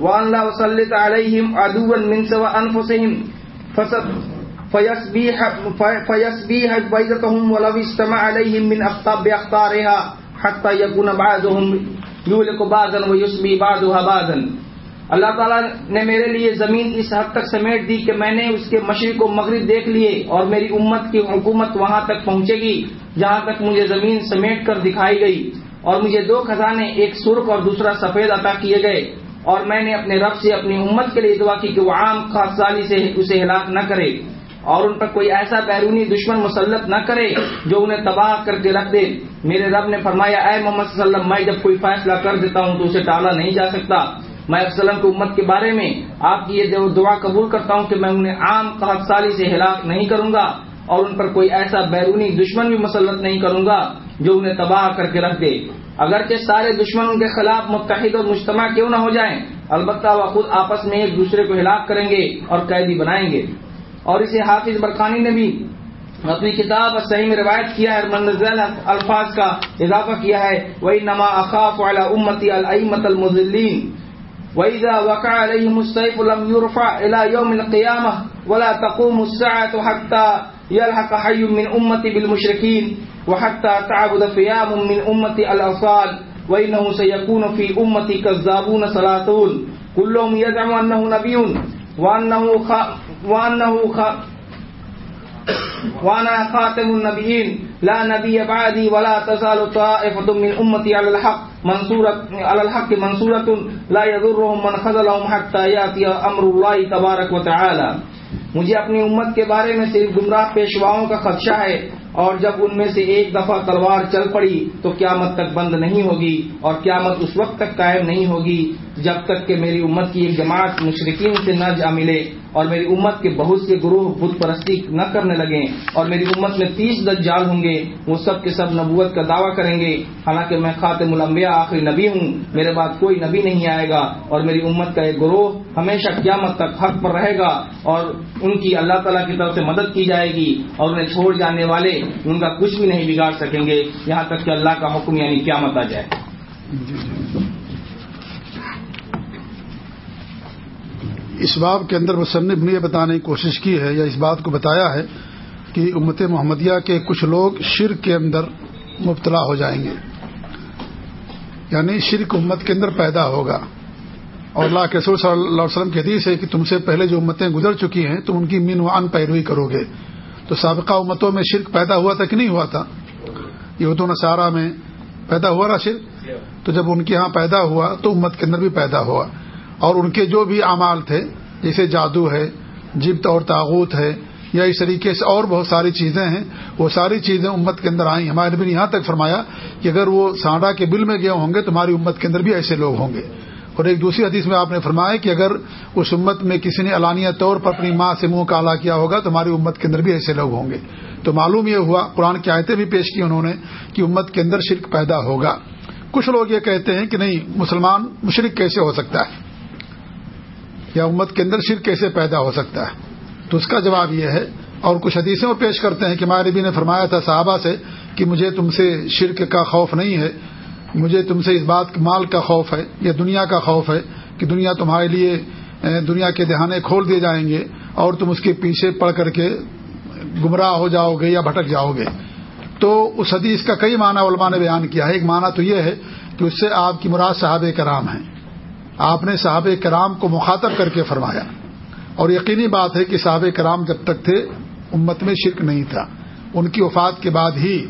وأن لا أسلط عليهم عدوا من سوى انفسهم فيسبيح فيسبيح بيضتهم ولو اجتمع عليهم من أخطاب باخطارها حتى يكون بعضهم يولك بعضا ويسبي بعضها بعضا اللہ تعالیٰ نے میرے لیے زمین اس حد تک سمیٹ دی کہ میں نے اس کے مشرق و مغرب دیکھ لیے اور میری امت کی حکومت وہاں تک پہنچے گی، جہاں تک مجھے زمین سمیٹ کر دکھائی گئی۔ اور مجھے دو خزانے، ایک سرخ اور دوسرا سفید عطا کیے گئے۔ اور میں نے اپنے رب سے اپنی امت کے لیے دعا کی کہ وہ عام خاص سالی سے اسے ہلاک نہ کرے۔ اور ان پر کوئی ایسا بیرونی دشمن مسلط نہ کرے جو انہیں تباہ کر کے رکھ دے۔ میرے رب نے فرمایا، اے محمد صلی اللہ علیہ وسلم، میں جب کوئی فیصلہ کر دیتا ہوں تو اسے ٹالا نہیں جا سکتا۔ میں وسلم کی امت کے بارے میں آپ کی یہ دعا قبول کرتا ہوں کہ میں انہیں عام قحط سالی سے ہلاک نہیں کروں گا اور ان پر کوئی ایسا بیرونی دشمن بھی مسلط نہیں کروں گا جو انہیں تباہ کر کے رکھ دے۔ اگرچہ سارے دشمن ان کے خلاف متحد اور مجتمع کیوں نہ ہو جائیں، البتہ وہ خود آپس میں ایک دوسرے کو ہلاک کریں گے اور قیدی بنائیں گے۔ اور اسے حافظ برقانی نے بھی اپنی کتاب اور صحیح میں روایت کیا ہے منزل الفاظ کا اضافہ کیا ہے۔ وہی نما اخاف والا امتی المت المزلین وإذا وقع عليهم السيف لم يرفع إلى يوم القيامة ولا تقوم الساعة حتى يلحق حي من أمتي بالمشركين وحتى تعبد فيام من أمتي الأصال وإنه سيكون في أمتي كذابون ثلاثون كلهم يزعم أنه نبي وأنه خ... وأنه خ... وانا خاتم النبيين لا نبي بعدي ولا تزال طائفة من أمتي على الحق منصورة على الحق منصورة لا يضرهم من خذلهم حتى يأتي أمر الله تبارك وتعالى مجھے اپنی امت کے بارے میں صرف گمراہ پیشواؤں کا خدشہ ہے، اور جب ان میں سے ایک دفعہ تلوار چل پڑی تو قیامت تک بند نہیں ہوگی، اور قیامت اس وقت تک قائم نہیں ہوگی جب تک کہ میری امت کی ایک جماعت مشرقین سے نہ جا ملے۔ اور میری امت کے بہت سے گروہ بت پرستی نہ کرنے لگیں اور میری امت میں تیس دجال ہوں گے، وہ سب کے سب نبوت کا دعویٰ کریں گے۔ حالانکہ میں خاتم الانبیاء آخری نبی ہوں، میرے بعد کوئی نبی نہیں آئے گا۔ اور میری امت کا ایک گروہ ہمیشہ قیامت تک حق پر رہے گا اور ان کی اللہ تعالیٰ کی طرف سے مدد کی جائے گی اور انہیں چھوڑ جانے والے ان کا کچھ بھی نہیں بگاڑ سکیں گے۔ یہاں تک کہ اللہ کا حکم یعنی قیامت آ جائے۔ جی، جی۔ اس باب کے اندر مصنف نے یہ بتانے کی کوشش کی ہے یا اس بات کو بتایا ہے کہ امت محمدیہ کے کچھ لوگ شرک کے اندر مبتلا ہو جائیں گے۔ یعنی شرک امت کے اندر پیدا ہوگا۔ اور اللہ کے صلی اللہ علیہ وسلم کی حدیث ہے کہ تم سے پہلے جو امتیں گزر چکی ہیں، تم ان کی مین و ان پیروی کرو گے۔ تو سابقہ امتوں میں شرک پیدا ہوا تھا کہ نہیں ہوا تھا؟ یہ تو نصارہ میں پیدا ہوا نا شرک؟ تو جب ان کے ہاں پیدا ہوا تو امت کے اندر بھی پیدا ہوا۔ اور ان کے جو بھی اعمال تھے، جیسے جادو ہے، جبت اور تاغوت ہے، یا اس طریقے سے اور بہت ساری چیزیں ہیں، وہ ساری چیزیں امت کے اندر آئیں۔ ہمارے نبی نے یہاں تک فرمایا کہ اگر وہ سانڈا کے بل میں گئے ہوں گے تو ہماری امت کے اندر بھی ایسے لوگ ہوں گے۔ اور ایک دوسری حدیث میں آپ نے فرمایا کہ اگر اس امت میں کسی نے علانیہ طور پر اپنی ماں سے منہ کالا کیا ہوگا تو ہماری امت کے اندر بھی ایسے لوگ ہوں گے۔ تو معلوم یہ ہوا، قرآن کی آیتیں بھی پیش کی انہوں نے کہ امت کے اندر شرک پیدا ہوگا۔ کچھ لوگ یہ کہتے ہیں کہ نہیں، مسلمان مشرق کیسے ہو سکتا ہے؟ یا امت کے اندر شرک کیسے پیدا ہو سکتا ہے؟ تو اس کا جواب یہ ہے، اور کچھ حدیثیں وہ پیش کرتے ہیں کہ ماربی نے فرمایا تھا صحابہ سے کہ مجھے تم سے شرک کا خوف نہیں ہے، مجھے تم سے اس بات، مال کا خوف ہے یا دنیا کا خوف ہے کہ دنیا تمہارے لیے دنیا کے دہانے کھول دیے جائیں گے اور تم اس کے پیچھے پڑ کر کے گمراہ ہو جاؤ گے یا بھٹک جاؤ گے۔ تو اس حدیث کا کئی معنی علماء نے بیان کیا ہے۔ ایک معنی تو یہ ہے کہ اس سے آپ کی مراد صحابہ کرام ہیں۔ آپ نے صحابہ کرام کو مخاطب کر کے فرمایا اور یقینی بات ہے کہ صحابہ کرام جب تک تھے، امت میں شرک نہیں تھا۔ ان کی وفات کے بعد ہی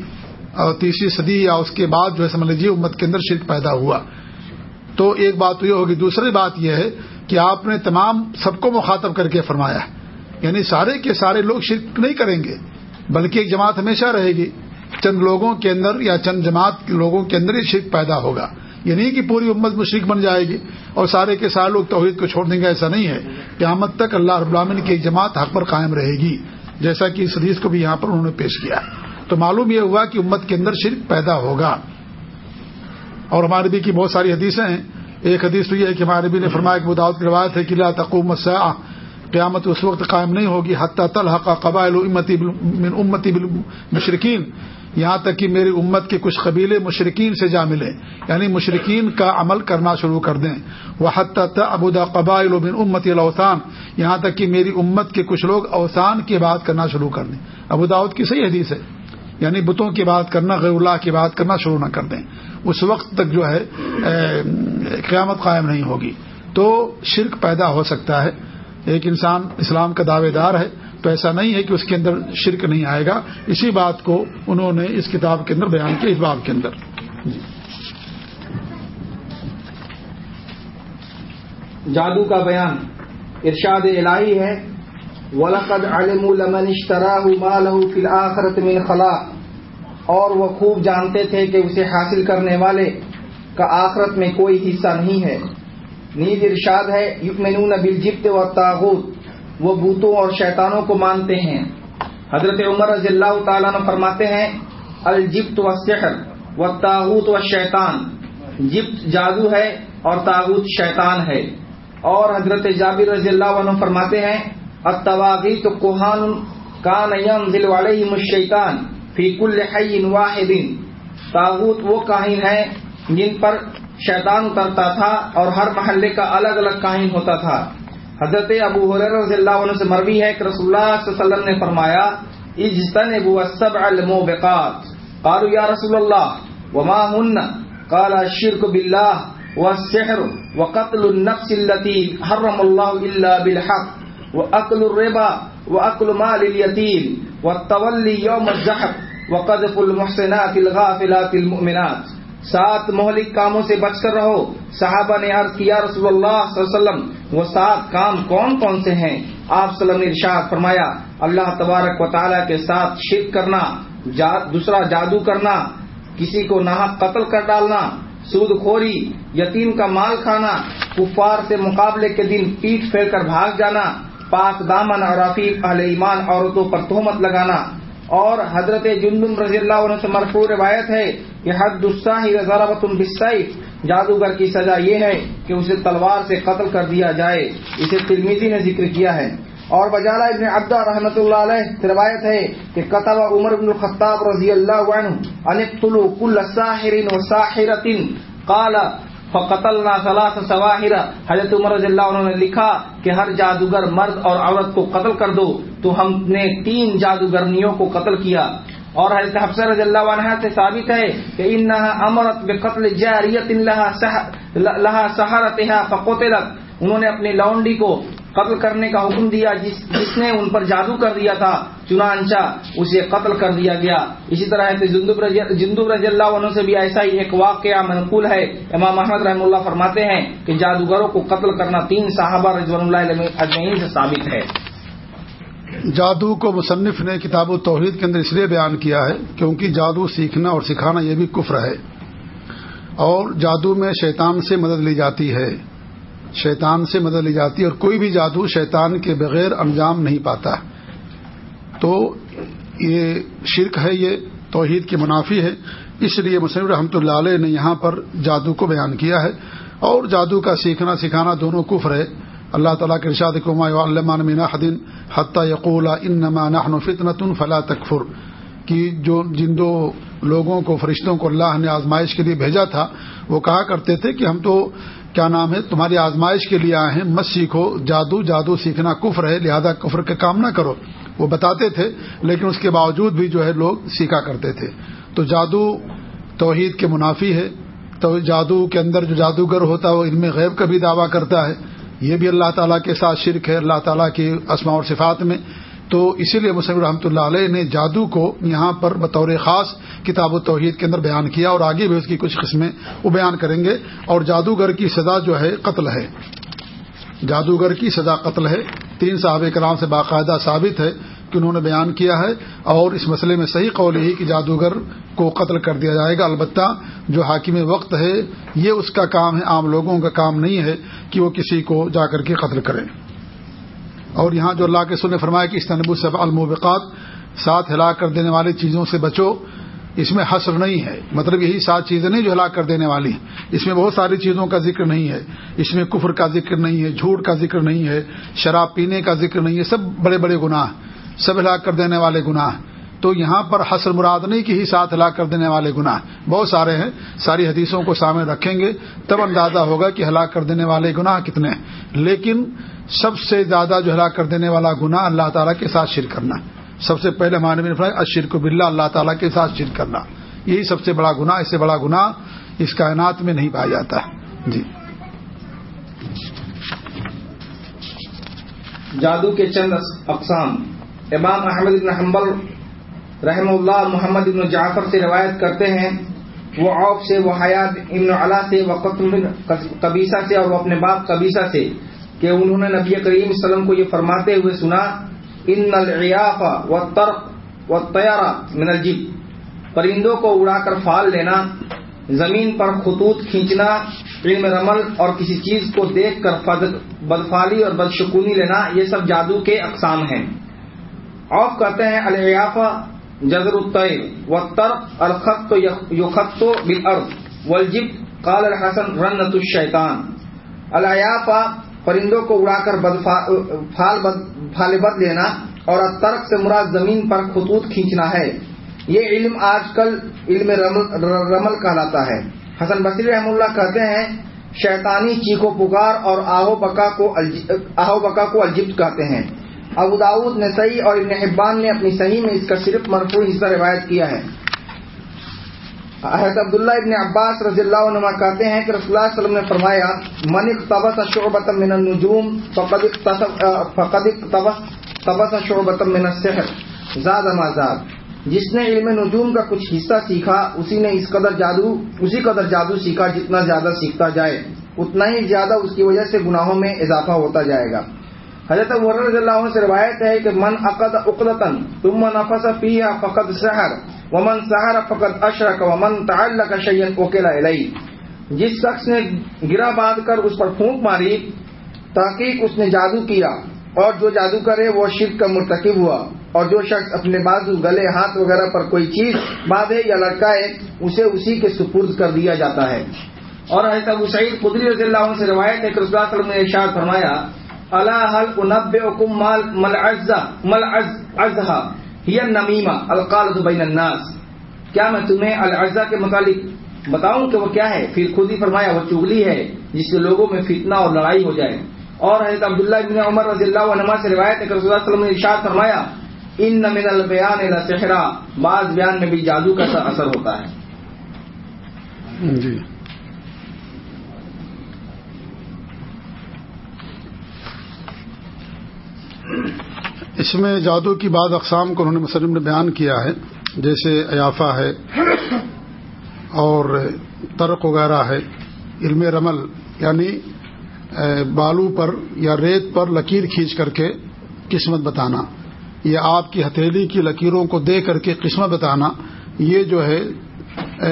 تیسری صدی یا اس کے بعد جو ہے، سمجھ لیجیے امت کے اندر شرک پیدا ہوا۔ تو ایک بات تو یہ ہوگی، دوسری بات یہ ہے کہ آپ نے تمام سب کو مخاطب کر کے فرمایا۔ یعنی سارے کے سارے لوگ شرک نہیں کریں گے، بلکہ ایک جماعت ہمیشہ رہے گی۔ چند لوگوں کے اندر یا چند جماعت لوگوں کے اندر ہی شرک پیدا ہوگا۔ یہ نہیں کہ پوری امت مشرق بن جائے گی اور سارے کے سارے لوگ توحید کو چھوڑ دیں گے، ایسا نہیں ہے۔ قیامت تک اللہ رب العالمین کی ایک جماعت حق پر قائم رہے گی، جیسا کہ اس حدیث کو بھی یہاں پر انہوں نے پیش کیا۔ تو معلوم یہ ہوا کہ امت کے اندر شرک پیدا ہوگا۔ اور ہمارے بھی کی بہت ساری حدیثیں ہیں۔ ایک حدیث تو یہ ہے کہ ہمارے بھی نے فرمایا کہ بداوت کی روایت ہے کہ لا تقوم قیامت اس وقت قائم نہیں ہوگی حتیٰ تلحق قبائل امتی امتی مشرقین یہاں تک کہ میری امت کے کچھ قبیلے مشرقین سے جا ملے۔ یعنی مشرقین کا عمل کرنا شروع کر دیں۔ وہ حت ابودا قبائل بن امت الاوسان یہاں تک کہ میری امت کے کچھ لوگ اوسان کی بات کرنا شروع کر دیں۔ ابوداؤد کی صحیح حدیث ہے۔ یعنی بتوں کی بات کرنا، غیر اللہ کی بات کرنا شروع نہ کر دیں۔ اس وقت تک جو ہے قیامت قائم نہیں ہوگی۔ تو شرک پیدا ہو سکتا ہے۔ ایک انسان اسلام کا دعوے دار ہے۔ تو ایسا نہیں ہے کہ اس کے اندر شرک نہیں آئے گا۔ اسی بات کو انہوں نے اس کتاب کے اندر بیان کیا، اس باب کے اندر۔ جی جادو کا بیان۔ ارشاد الہی ہے، ولقد علم لمن اشتراه ما له في من خلاق۔ اور وہ خوب جانتے تھے کہ اسے حاصل کرنے والے کا آخرت میں کوئی حصہ نہیں ہے۔ نیز ارشاد ہے، یؤمنون بالجبت والطاغوت۔ وہ بوتوں اور شیطانوں کو مانتے ہیں۔ حضرت عمر رضی اللہ تعالیٰ نے فرماتے ہیں، الجبت والسحر والطاغوت والشیطان۔ جبت جادو ہے اور تاغوت شیطان ہے۔ اور حضرت جابر رضی اللہ عنہ فرماتے ہیں، التواغیت کوہان کان ينزل علیہم الشیطان فی کل حی واحد تاغوت وہ کاہن ہے جن پر شیطان اترتا تھا اور ہر محلے کا الگ الگ کائن ہوتا تھا۔ حضرت ابو حریر رضی اللہ عنہ سے مروی ہے کہ رسول اللہ صلی اللہ علیہ وسلم نے فرمایا، اجتنبوا السبع الموبقات۔ قالوا یا رسول اللہ، وما هن قال الشرك بالله والسحر وقتل النفس التي حرم الله الا بالحق، واكل الربا، واكل مال اليتيم والتولي يوم الزحف، وقذف المحسنات الغافلات المؤمنات۔ سات مہلک کاموں سے بچ کر رہو۔ صحابہ نے عرض کیا، رسول اللہ صلی اللہ علیہ وسلم، وہ سات کام کون کون سے ہیں؟ آپ صلی اللہ نے ارشاد فرمایا، اللہ تبارک و تعالیٰ کے ساتھ شرک کرنا دوسرا جادو کرنا، کسی کو نہ قتل کر ڈالنا، سود خوری، یتیم کا مال کھانا، کفار سے مقابلے کے دن پیٹ پھیر کر بھاگ جانا، پاک دامن اور رفیق، اہل ایمان، عورتوں پر تہمت لگانا اور حضرت جندم رضی اللہ عنہ سے مرفوع روایت ہے کہ حد الساحی ضربت بالسیف، جادوگر کی سزا یہ ہے کہ اسے تلوار سے قتل کر دیا جائے، اسے ترمیزی نے ذکر کیا ہے۔ اور بجالا ابن عبدہ رحمۃ اللہ علیہ روایت ہے کہ قطب عمر بن الخطاب رضی اللہ عنہ انقتلوا كل ساحر وساحرة قال فقتلنا ثلاث سواحر حضرت عمر رضی اللہ عنہ نے لکھا کہ ہر جادوگر مرد اور عورت کو قتل کر دو، تو ہم نے تین جادوگرنیوں کو قتل کیا۔ اور حضرت حفصہ رضی اللہ عنہ سے ثابت ہے کہ انہا امرت بقتل جاریت لہا سہارتها فقتلت۔ انہوں نے اپنی لونڈی کو قتل کرنے کا حکم دیا، جس جس نے ان پر جادو کر دیا تھا، چنانچہ اسے قتل کر دیا گیا۔ اسی طرح جندب رضی اللہ عنہ سے بھی ایسا ہی ایک واقعہ منقول ہے۔ امام محمد رحم اللہ فرماتے ہیں کہ جادوگروں کو قتل کرنا تین صحابہ رضوان اللہ اجمعین سے ثابت ہے۔ جادو کو مصنف نے کتاب و توحید کے اندر اس لیے بیان کیا ہے کیونکہ جادو سیکھنا اور سکھانا یہ بھی کفر ہے۔ اور جادو میں شیطان سے مدد لی جاتی ہے۔ شیطان سے مدد لی جاتی ہے اور کوئی بھی جادو شیطان کے بغیر انجام نہیں پاتا تو یہ شرک ہے، یہ توحید کی منافی ہے۔ اس لیے مسلم رحمۃ اللہ علیہ نے یہاں پر جادو کو بیان کیا ہے۔ اور جادو کا سیکھنا سکھانا دونوں کفر ہے۔ اللہ تعالیٰ کے ارشاد علمان مینا حدین حتیٰ یقول ان نحن فتنۃ فلا تکفر کہ جو جن دو لوگوں کو، فرشتوں کو اللہ نے آزمائش کے لیے بھیجا تھا، وہ کہا کرتے تھے کہ ہم تو کیا نام ہے؟ تمہاری آزمائش کے لیے آئے ہیں، مت سیکھو، جادو جادو سیکھنا کفر ہے، لہذا کفر کا کام نہ کرو۔ وہ بتاتے تھے، لیکن اس کے باوجود بھی جو ہے لوگ سیکھا کرتے تھے۔ تو جادو توحید کے منافی ہے۔ تو جادو کے اندر جو جادوگر ہوتا ہے، وہ ان میں غیب کا بھی دعویٰ کرتا ہے۔ یہ بھی اللہ تعالیٰ کے ساتھ شرک ہے، اللہ تعالیٰ کی اسماء اور صفات میں۔ تو اسی لیے مسلم رحمۃ اللہ علیہ نے جادو کو یہاں پر بطور خاص کتاب و توحید کے اندر بیان کیا اور آگے بھی اس کی کچھ قسمیں وہ بیان کریں گے اور جادوگر کی سزا جو ہے قتل ہے۔ جادوگر کی سزا قتل ہے۔ تین صحابہ کرام سے باقاعدہ ثابت ہے کہ انہوں نے بیان کیا ہے اور اس مسئلے میں صحیح قول ہی کہ جادوگر کو قتل کر دیا جائے گا۔ البتہ جو حاکم وقت ہے یہ اس کا کام ہے، عام لوگوں کا کام نہیں ہے کہ وہ کسی کو جا کر کے قتل کریں۔ اور یہاں جو اللہ کے سن نے فرمایا کہ استنبو سے الموبقات، ساتھ ہلاک کر دینے والی چیزوں سے بچو، اس میں حسر نہیں ہے۔ مطلب یہی سات چیزیں نہیں جو ہلاک کر دینے والی اس میں بہت ساری چیزوں کا ذکر نہیں ہے۔ اس میں کفر کا ذکر نہیں ہے، جھوٹ کا ذکر نہیں ہے، شراب پینے کا ذکر نہیں ہے، سب بڑے بڑے گناہ سب ہلاک کر دینے والے گناہ تو یہاں پر حسر مراد نہیں کہ ہی ساتھ ہلاک کر دینے والے گناہ بہت سارے ہیں۔ ساری حدیثوں کو سامنے رکھیں گے۔ تب اندازہ ہوگا کہ ہلاک کر دینے والے گناہ کتنے ہیں۔ لیکن سب سے زیادہ جو ہلاک کر دینے والا گناہ اللہ تعالیٰ کے ساتھ شرک کرنا۔ سب سے پہلے ہمارے میں اشرک بلّہ اللہ تعالیٰ کے ساتھ شرک کرنا۔ یہی سب سے بڑا گناہ، اس سے بڑا گناہ اس کائنات میں نہیں پایا جاتا جی۔ جادو کے چند اقسام۔ امام احمد بن حنبل رحم اللہ محمد ابن جعفر سے روایت کرتے ہیں، وہ اوف سے، وہ حیات ابن علا سے، وہ قبیصہ سے اور وہ اپنے باپ قبیصہ سے کہ انہوں نے نبی کریم وسلم کو یہ فرماتے ہوئے سنا، ان العیاف و ترق و تیارہ من الجب پرندوں کو اڑا کر فال لینا، زمین پر خطوط کھینچنا، علم رمل اور کسی چیز کو دیکھ کر بدفالی اور بدشکونی لینا، یہ سب جادو کے اقسام ہیں۔ اوف کہتے ہیں الیاف جزر الطیر و تر الخط یوخت بالارض والجب قال الحسن، رنت الشیطان الیافا پرندوں کو اڑا کر فال بد لینا اور ترک سے مراد زمین پر خطوط کھینچنا ہے۔ یہ علم آج کل علم رمل کہلاتا ہے۔ حسن بصیر رحم اللہ کہتے ہیں، شیطانی چیخو پکار اور آہو بکا کو آہو بکا کو الجبت کہتے ہیں۔ ابو داود نے صحیح اور ابن حبان نے اپنی صحیح میں اس کا صرف مرفوع حصہ روایت کیا ہے۔ حضرت عبداللہ ابن عباس رضی اللہ عنہ کہتے ہیں کہ رسول اللہ علیہ وسلم نے فرمایا، من اقتبس شعبت من النجوم فقد اقتبس شعبت من السحر۔ زاد ما زاد۔ جس نے علم نجوم کا کچھ حصہ سیکھا، اسی نے اس قدر جادو، اسی قدر جادو سیکھا جتنا زیادہ سیکھتا جائے، اتنا ہی زیادہ اس کی وجہ سے گناہوں میں اضافہ ہوتا جائے گا۔ حضرت رضی اللہ عنہ سے روایت ہے کہ من عقد اقدتن تم نفس فیہا فقد سحر ومن سحر فقد اشرک ومن تعلق شیئن اوکلا الی جس شخص نے گرا باندھ کر اس پر پھونک ماری، تحقیق اس نے جادو کیا اور جو جادو کرے وہ شرک کا مرتکب ہوا۔ اور جو شخص اپنے بازو، گلے، ہاتھ وغیرہ پر کوئی چیز باندھے یا لڑکائے اسے اسی کے سپرد کر دیا جاتا ہے۔ اور حضرت ابو سعید قدری رضی اللہ عنہ سے روایت ہے کہ رسول اللہ علیہ وسلم نے ارشاد فرمایا اللہ انب مل مل القال بین الناس کیا میں تمہیں العزا کے متعلق بتاؤں کہ وہ کیا ہے پھر خود ہی فرمایا وہ چگلی ہے جس سے لوگوں میں فتنہ اور لڑائی ہو جائے اور حضرت عبداللہ بن عمر رضی اللہ عنہ سے روایت ہے کہ رسول اللہ وسلم نے ارشاد فرمایا، ان من البیان صحرا بعض بیان میں بھی جادو کا اثر ہوتا ہے۔ جی۔ اس میں جادو کی بعض اقسام کو انہوں نے مسلم نے بیان کیا ہے، جیسے ایافا ہے، اور ترک وغیرہ ہے، علم رمل یعنی بالو پر یا ریت پر لکیر کھینچ کر کے قسمت بتانا۔ یا آپ کی ہتھیلی کی لکیروں کو دے کر کے قسمت بتانا، یہ جو ہے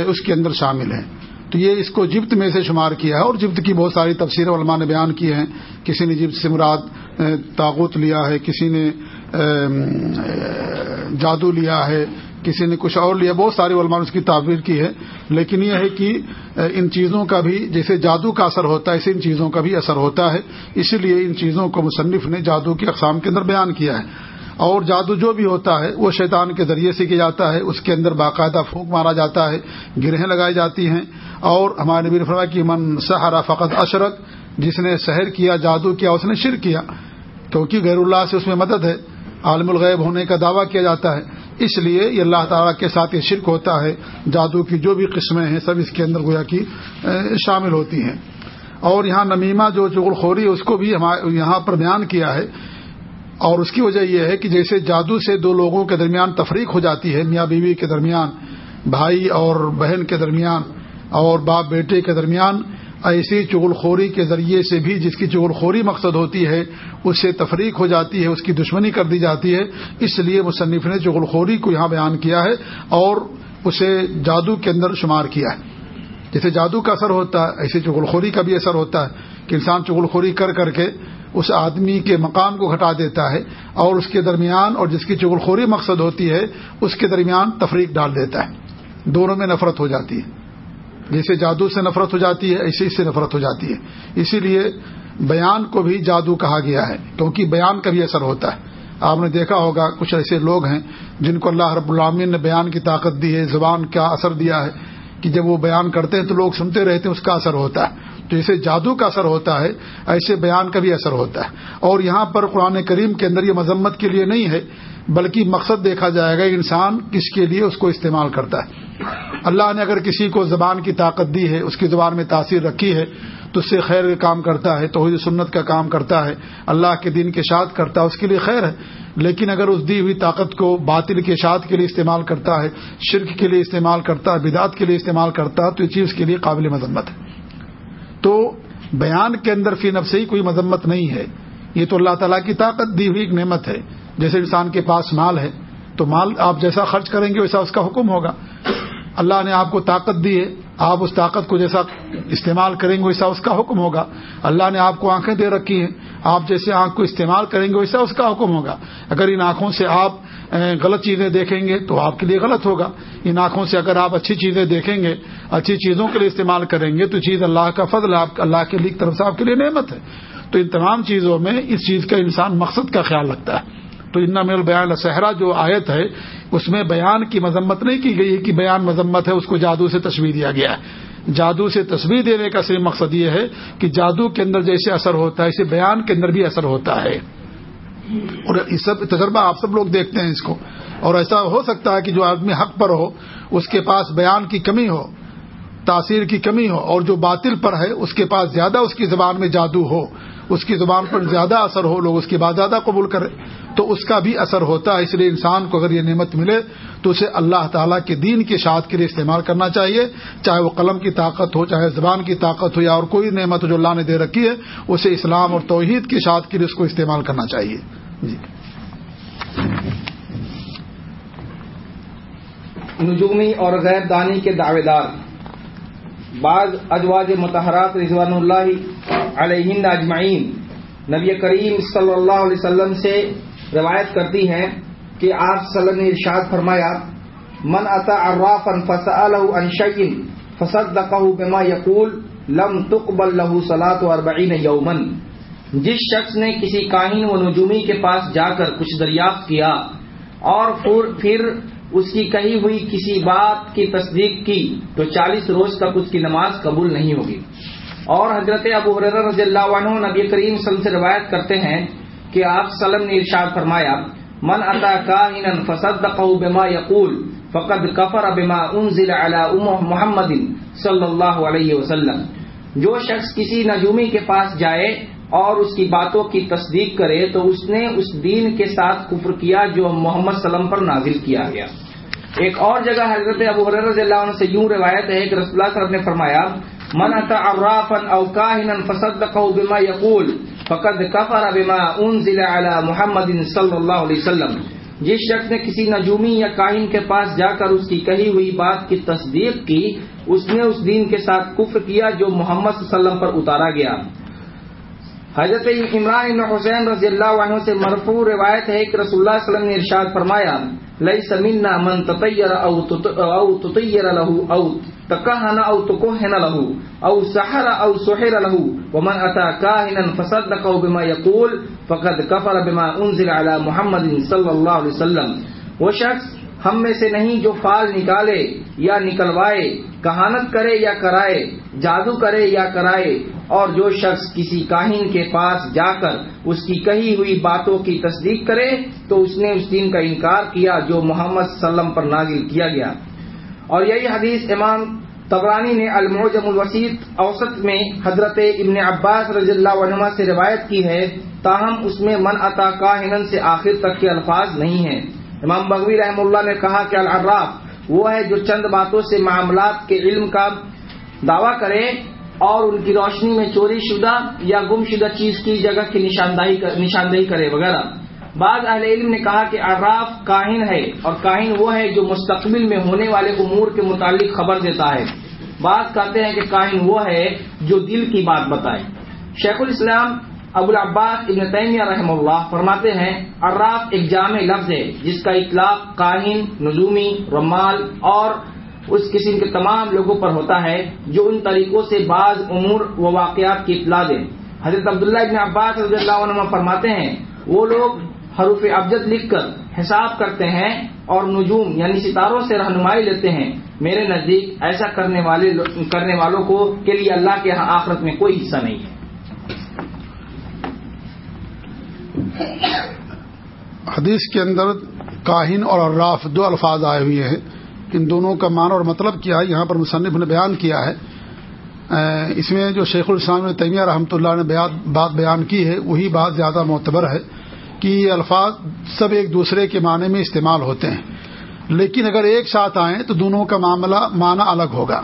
اس کے اندر شامل ہے۔ تو یہ اس کو جبت میں سے شمار کیا ہے اور جبت کی بہت ساری تفسیر علماء نے بیان کی ہیں۔ کسی نے جبت سے مراد تاغت لیا ہے، کسی نے جادو لیا ہے، کسی نے کچھ اور لیا، بہت سارے علماء نے اس کی تعبیر کی ہے۔ لیکن یہ ہے کہ ان چیزوں کا بھی جیسے جادو کا اثر ہوتا ہے، ایسے ان چیزوں کا بھی اثر ہوتا ہے۔ اسی لیے ان چیزوں کو مصنف نے جادو کی اقسام کے اندر بیان کیا ہے۔ اور جادو جو بھی ہوتا ہے، وہ شیطان کے ذریعے سے کیا جاتا ہے۔ اس کے اندر باقاعدہ پھونک مارا جاتا ہے، گرہیں لگائی جاتی ہیں۔ اور ہمارے نبی فرما کی من سہارا فقط اشرک، جس نے سحر کیا، جادو کیا، اس نے شر کیا۔ کیونکہ غیر اللہ سے اس میں مدد ہے، عالم الغیب ہونے کا دعویٰ کیا جاتا ہے۔ اس لیے یہ اللہ تعالیٰ کے ساتھ یہ شرک ہوتا ہے۔ جادو کی جو بھی قسمیں ہیں، سب اس کے اندر گویا کی شامل ہوتی ہیں۔ اور یہاں نمیمہ جو چغل خوری اس کو بھی یہاں پر بیان کیا ہے اور اس کی وجہ یہ ہے کہ جیسے جادو سے دو لوگوں کے درمیان تفریق ہو جاتی ہے، میاں بیوی کے درمیان، بھائی اور بہن کے درمیان، اور باپ بیٹے کے درمیان، ایسی چغل خوری کے ذریعے سے بھی جس کی چغل خوری مقصد ہوتی ہے، اس سے تفریق ہو جاتی ہے، اس کی دشمنی کر دی جاتی ہے۔ اس لیے مصنف نے چغل خوری کو یہاں بیان کیا ہے اور اسے جادو کے اندر شمار کیا ہے۔ جیسے جادو کا اثر ہوتا ہے ایسے چغل خوری کا بھی اثر ہوتا ہے کہ انسان چغل خوری کر کر کے اس آدمی کے مقام کو گھٹا دیتا ہے اور اس کے درمیان اور جس کی چغل خوری مقصد ہوتی ہے، اس کے درمیان تفریق ڈال دیتا ہے۔ دونوں میں نفرت ہو جاتی ہے۔ جیسے جادو سے نفرت ہو جاتی ہے ایسے اس سے نفرت ہو جاتی ہے۔ اسی لیے بیان کو بھی جادو کہا گیا ہے، کیونکہ بیان کا بھی اثر ہوتا ہے۔ آپ نے دیکھا ہوگا، کچھ ایسے لوگ ہیں جن کو اللہ رب العامین نے بیان کی طاقت دی ہے، زبان کا اثر دیا ہے کہ جب وہ بیان کرتے ہیں تو لوگ سنتے رہتے ہیں، اس کا اثر ہوتا ہے۔ جیسے جادو کا اثر ہوتا ہے، ایسے بیان کا بھی اثر ہوتا ہے۔ اور یہاں پر قرآن کریم کے اندر یہ مذمت کے لیے نہیں ہے، بلکہ مقصد دیکھا جائے گا، انسان کس کے لیے اس کو استعمال کرتا ہے۔ اللہ نے اگر کسی کو زبان کی طاقت دی ہے، اس کی زبان میں تاثیر رکھی ہے، تو اس سے خیر کا کام کرتا ہے، توحید سنت کا کام کرتا ہے، اللہ کے دین کے شاد کرتا ہے، اس کے لیے خیر ہے۔ لیکن اگر اس دی ہوئی طاقت کو باطل کے شاد کے لیے استعمال کرتا ہے، شرک کے لیے استعمال کرتا ہے، بدعت کے لیے استعمال کرتا ہے، تو یہ چیز کے لیے قابل مذمت ہے۔ تو بیان کے اندر فی نفس ہی کوئی مذمت نہیں ہے۔ یہ تو اللہ تعالیٰ کی طاقت دی ہوئی ایک نعمت ہے۔ جیسے انسان کے پاس مال ہے، تو مال آپ جیسا خرچ کریں گے ویسا اس کا حکم ہوگا۔ اللہ نے آپ کو طاقت دی ہے، آپ اس طاقت کو جیسا استعمال کریں گے ویسا اس کا حکم ہوگا۔ اللہ نے آپ کو آنکھیں دے رکھی ہیں، آپ جیسے آنکھ کو استعمال کریں گے ویسا اس کا حکم ہوگا۔ اگر ان آنکھوں سے آپ غلط چیزیں دیکھیں گے تو آپ کے لیے غلط ہوگا۔ ان آنکھوں سے اگر آپ اچھی چیزیں دیکھیں گے، اچھی چیزوں کے لیے استعمال کریں گے، تو چیز اللہ کا فضل آپ، اللہ کے لیے طرف سے آپ کے لیے نعمت ہے۔ تو ان تمام چیزوں میں اس چیز کا انسان مقصد کا خیال رکھتا ہے۔ تو ان میل بیان صحرا جو آیت ہے، اس میں بیان کی مذمت نہیں کی گئی کہ بیان مذمت ہے، اس کو جادو سے تصویر دیا گیا ہے۔ جادو سے تصویر دینے کا صرف مقصد یہ ہے کہ جادو کے اندر جیسے اثر ہوتا ہے، اسے بیان کے اندر بھی اثر ہوتا ہے۔ اور اس سب تجربہ آپ سب لوگ دیکھتے ہیں اس کو۔ اور ایسا ہو سکتا ہے کہ جو آدمی حق پر ہو، اس کے پاس بیان کی کمی ہو، تاثیر کی کمی ہو، اور جو باطل پر ہے، اس کے پاس زیادہ اس کی زبان میں جادو ہو، اس کی زبان پر زیادہ اثر ہو، لوگ اس کی بات زیادہ قبول کرے تو اس کا بھی اثر ہوتا ہے۔ اس لیے انسان کو اگر یہ نعمت ملے، تو اسے اللہ تعالیٰ کے دین کی اشاعت کے لیے استعمال کرنا چاہیے۔ چاہے وہ قلم کی طاقت ہو، چاہے زبان کی طاقت ہو، یا اور کوئی نعمت جو اللہ نے دے رکھی ہے، اسے اسلام اور توحید کی اشاعت کے لیے اس کو استعمال کرنا چاہیے۔ جی۔ نجومی اور غیر دانی کے دعوے دار بعض ازواج متحرات رضوان اللہ علیہ اجمعین۔ نبی کریم صلی اللہ علیہ وسلم سے روایت کرتی ہیں کہ آپ صلی اللہ نے ارشاد فرمایا، من اتا عرافا فسأله عن شيء فصدقه بما يقول لم تقبل له صلاة اربعین یومن جس شخص نے کسی کاہن و نجومی کے پاس جا کر کچھ دریافت کیا اور پھر اس کی کہی ہوئی کسی بات کی تصدیق کی تو چالیس روز تک اس کی نماز قبول نہیں ہوگی۔ اور حضرت ابو رضی اللہ عنہ نبی کریم صلی سے روایت کرتے ہیں کہ آپ سلم نے ارشاد فرمایا، من اتا کا فسد بما یقول فقد کفر بما انزل على محمد صلی اللہ علیہ وسلم۔ جو شخص کسی نجومی کے پاس جائے اور اس کی باتوں کی تصدیق کرے تو اس نے اس دین کے ساتھ کفر کیا جو محمد وسلم پر نازل کیا گیا۔ ایک اور جگہ حضرت ابو رضی اللہ عنہ سے یوں روایت ہے کہ رسول اللہ صاحب نے فرمایا، من عرافا او كاهنا فصدقه بما يقول فقد كفر بما انزل على محمد صلی اللہ علیہ وسلم۔ جس شخص نے کسی نجومی یا کائن کے پاس جا کر اس کی کہی ہوئی بات کی تصدیق کی، اس نے اس دین کے ساتھ کفر کیا جو محمد صلی اللہ علیہ وسلم پر اتارا گیا۔ حضرت عمران بن حسین رضی اللہ عنہ سے مرفوع روایت ہے کہ رسول اللہ صلی اللہ علیہ وسلم نے ارشاد فرمایا لئی سمینا من تطیر او تطیر له او تکہن او تکہن له او سحر او سحر له ومن اتى كاهنا فصدقه بما يقول فقد كفر بما انزل على محمد صلی اللہ علیہ وسلم. وہ شخص ہم میں سے نہیں جو فال نکالے یا نکلوائے، کہانت کرے یا کرائے، جادو کرے یا کرائے، اور جو شخص کسی کاہن کے پاس جا کر اس کی کہی ہوئی باتوں کی تصدیق کرے، تو اس نے اس دین کا انکار کیا جو محمد صلی اللہ علیہ وسلم پر نازل کیا گیا۔ اور یہی حدیث امام تبرانی نے الموجم الوسیط اوسط میں حضرت ابن عباس رضی اللہ عنہ سے روایت کی ہے، تاہم اس میں من عطا کاہن سے آخر تک کے الفاظ نہیں ہیں۔ امام بغوی رحم اللہ نے کہا کہ العراف وہ ہے جو چند باتوں سے معاملات کے علم کا دعویٰ کرے اور ان کی روشنی میں چوری شدہ یا گم شدہ چیز کی جگہ کی نشاندہی کرے وغیرہ۔ بعض اہل علم نے کہا کہ عراف کاہن ہے اور کاہن وہ ہے جو مستقبل میں ہونے والے امور کے متعلق خبر دیتا ہے۔ بعض کہتے ہیں کہ کاہن وہ ہے جو دل کی بات بتائے۔ شیخ الاسلام ابو العباس ابن تیمیہ رحم اللہ فرماتے ہیں عراف ایک جامع لفظ ہے، جس کا اطلاق کاہن نظومی رمال اور اس قسم کے تمام لوگوں پر ہوتا ہے، جو ان طریقوں سے بعض امور و واقعات کی اطلاع دیں۔ حضرت عبداللہ ابن عباس رضی اللہ عنہ فرماتے ہیں، وہ لوگ حروف ابجد لکھ کر حساب کرتے ہیں اور نجوم یعنی ستاروں سے رہنمائی لیتے ہیں۔ میرے نزدیک ایسا کرنے والے کرنے والوں کو کے لیے اللہ کے آخرت میں کوئی حصہ نہیں ہے۔ حدیث کے اندر کاہن اور الراف دو الفاظ آئے ہوئے ہیں۔ ان دونوں کا معنی اور مطلب کیا ہے؟ یہاں پر مصنف نے بیان کیا ہے۔ اس میں جو شیخ الاسلام تیمیہ رحمۃ اللہ نے بات بیان کی ہے، وہی بات زیادہ معتبر ہے کہ یہ الفاظ سب ایک دوسرے کے معنی میں استعمال ہوتے ہیں۔ لیکن اگر ایک ساتھ آئیں تو دونوں کا معاملہ، معنی الگ ہوگا۔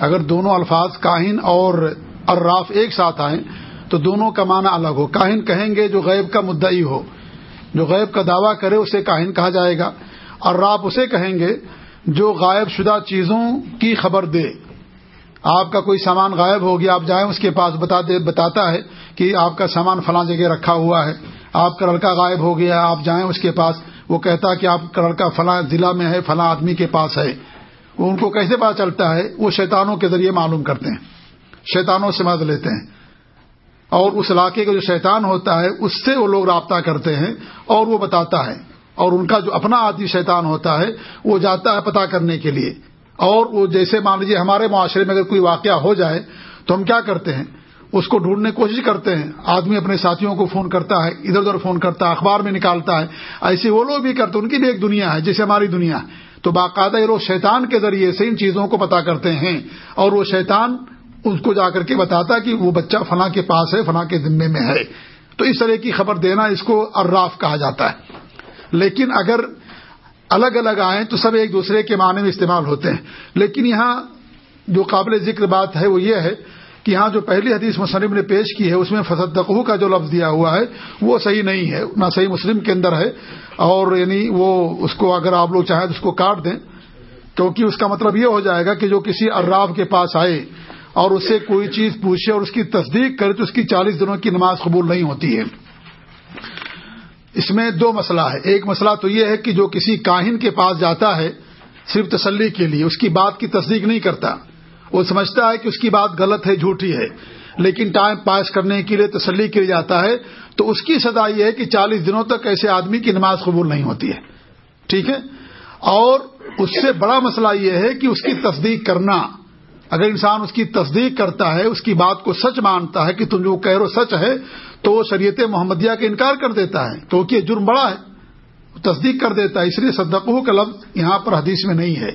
اگر دونوں الفاظ کاہن اور الراف ایک ساتھ آئیں تو دونوں کا معنی الگ ہو۔ کاہن کہیں گے جو غیب کا مدعی ہو۔ جو غیب کا دعویٰ کرے اسے کاہن کہا جائے گا۔ اور آپ اسے کہیں گے جو غائب شدہ چیزوں کی خبر دے۔ آپ کا کوئی سامان غائب ہو گیا، آپ جائیں اس کے پاس، بتا دے، بتاتا ہے کہ آپ کا سامان فلاں جگہ رکھا ہوا ہے۔ آپ کا لڑکا غائب ہو گیا، آپ جائیں اس کے پاس۔ وہ کہتا ہے کہ آپ کا لڑکا فلاں ضلع میں ہے، فلاں آدمی کے پاس ہے۔ وہ ان کو کیسے پتا چلتا ہے؟ وہ شیطانوں کے ذریعے معلوم کرتے ہیں۔ شیطانوں سے مدد لیتے ہیں۔ اور اس علاقے کا جو شیطان ہوتا ہے، اس سے وہ لوگ رابطہ کرتے ہیں اور وہ بتاتا ہے۔ اور ان کا جو اپنا آدمی شیطان ہوتا ہے، وہ جاتا ہے پتا کرنے کے لیے۔ اور وہ جیسے مان لیجیے ہمارے معاشرے میں اگر کوئی واقعہ ہو جائے، تو ہم کیا کرتے ہیں؟ اس کو ڈھونڈنے کی کوشش کرتے ہیں۔ آدمی اپنے ساتھیوں کو فون کرتا ہے، ادھر ادھر فون کرتا ہے، اخبار میں نکالتا ہے۔ ایسے وہ لوگ بھی کرتے ہیں، ان کی بھی ایک دنیا ہے، جیسے ہماری دنیا۔ ہے تو باقاعدہ یہ شیطان کے ذریعے سے ان چیزوں کو پتا کرتے ہیں اور وہ شیطان اس کو جا کر کے بتاتا کہ وہ بچہ فلاں کے پاس ہے، فلاں کے ذمے میں ہے۔ تو اس طرح کی خبر دینا اس کو اراف کہا جاتا ہے۔ لیکن اگر الگ الگ آئیں تو سب ایک دوسرے کے معنی میں استعمال ہوتے ہیں۔ لیکن یہاں جو قابل ذکر بات ہے وہ یہ ہے کہ یہاں جو پہلی حدیث مصنف نے پیش کی ہے، اس میں فصدقو کا جو لفظ دیا ہوا ہے، وہ صحیح نہیں ہے، نہ صحیح مسلم کے اندر ہے۔ اور یعنی وہ اس کو اگر آپ لوگ چاہیں تو اس کو کاٹ دیں، کیونکہ اس کا مطلب یہ ہو جائے گا کہ جو کسی اراب کے پاس آئے اور اس سے کوئی چیز پوچھے اور اس کی تصدیق کرے تو اس کی چالیس دنوں کی نماز قبول نہیں ہوتی ہے۔ اس میں دو مسئلہ ہے۔ ایک مسئلہ تو یہ ہے کہ جو کسی کاہن کے پاس جاتا ہے صرف تسلی کے لیے، اس کی بات کی تصدیق نہیں کرتا۔ وہ سمجھتا ہے کہ اس کی بات غلط ہے جھوٹی ہے۔ لیکن ٹائم پاس کرنے کے لیے تسلی کے لیے جاتا ہے تو اس کی سزا یہ ہے کہ چالیس دنوں تک ایسے آدمی کی نماز قبول نہیں ہوتی ہے۔ ٹھیک ہے؟ اور اس سے بڑا مسئلہ یہ ہے کہ اس کی تصدیق کرنا۔ اگر انسان اس کی تصدیق کرتا ہے، اس کی بات کو سچ مانتا ہے کہ تم جو کہہ رہو سچ ہے، تو وہ شریعت محمدیہ کا انکار کر دیتا ہے۔ کیونکہ یہ جرم بڑا ہے تصدیق کر دیتا ہے۔ اس لیے صدقہ کا لفظ یہاں پر حدیث میں نہیں ہے۔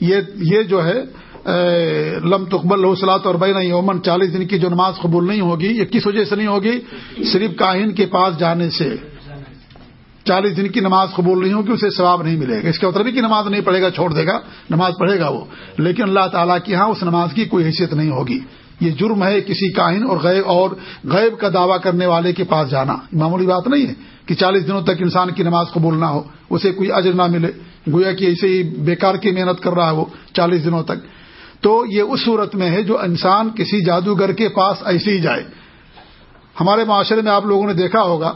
یہ جو ہے لم تقبل حسلات اور بین یومن چالیس دن کی جو نماز قبول نہیں ہوگی یہ کس وجہ سے نہیں ہوگی، صرف کاہن کے پاس جانے سے۔ چالیس دن کی نماز قبول نہیں ہوگی، اسے ثواب نہیں ملے گا۔ اس کا مطلب کہ نماز نہیں پڑھے گا، چھوڑ دے گا، نماز پڑھے گا وہ۔ لیکن اللہ تعالیٰ کی یہاں اس نماز کی کوئی حیثیت نہیں ہوگی۔ یہ جرم ہے کسی کاہن اور غیب اور غیب کا دعویٰ کرنے والے کے پاس جانا۔ معمولی بات نہیں ہے کہ چالیس دنوں تک انسان کی نماز قبول نہ ہو، اسے کوئی اجر نہ ملے۔ گویا کہ ایسے ہی بیکار کی محنت کر رہا ہے وہ چالیس دنوں تک۔ تو یہ اس صورت میں ہے جو انسان کسی جادوگر کے پاس ایسے ہی جائے۔ ہمارے معاشرے میں آپ لوگوں نے دیکھا ہوگا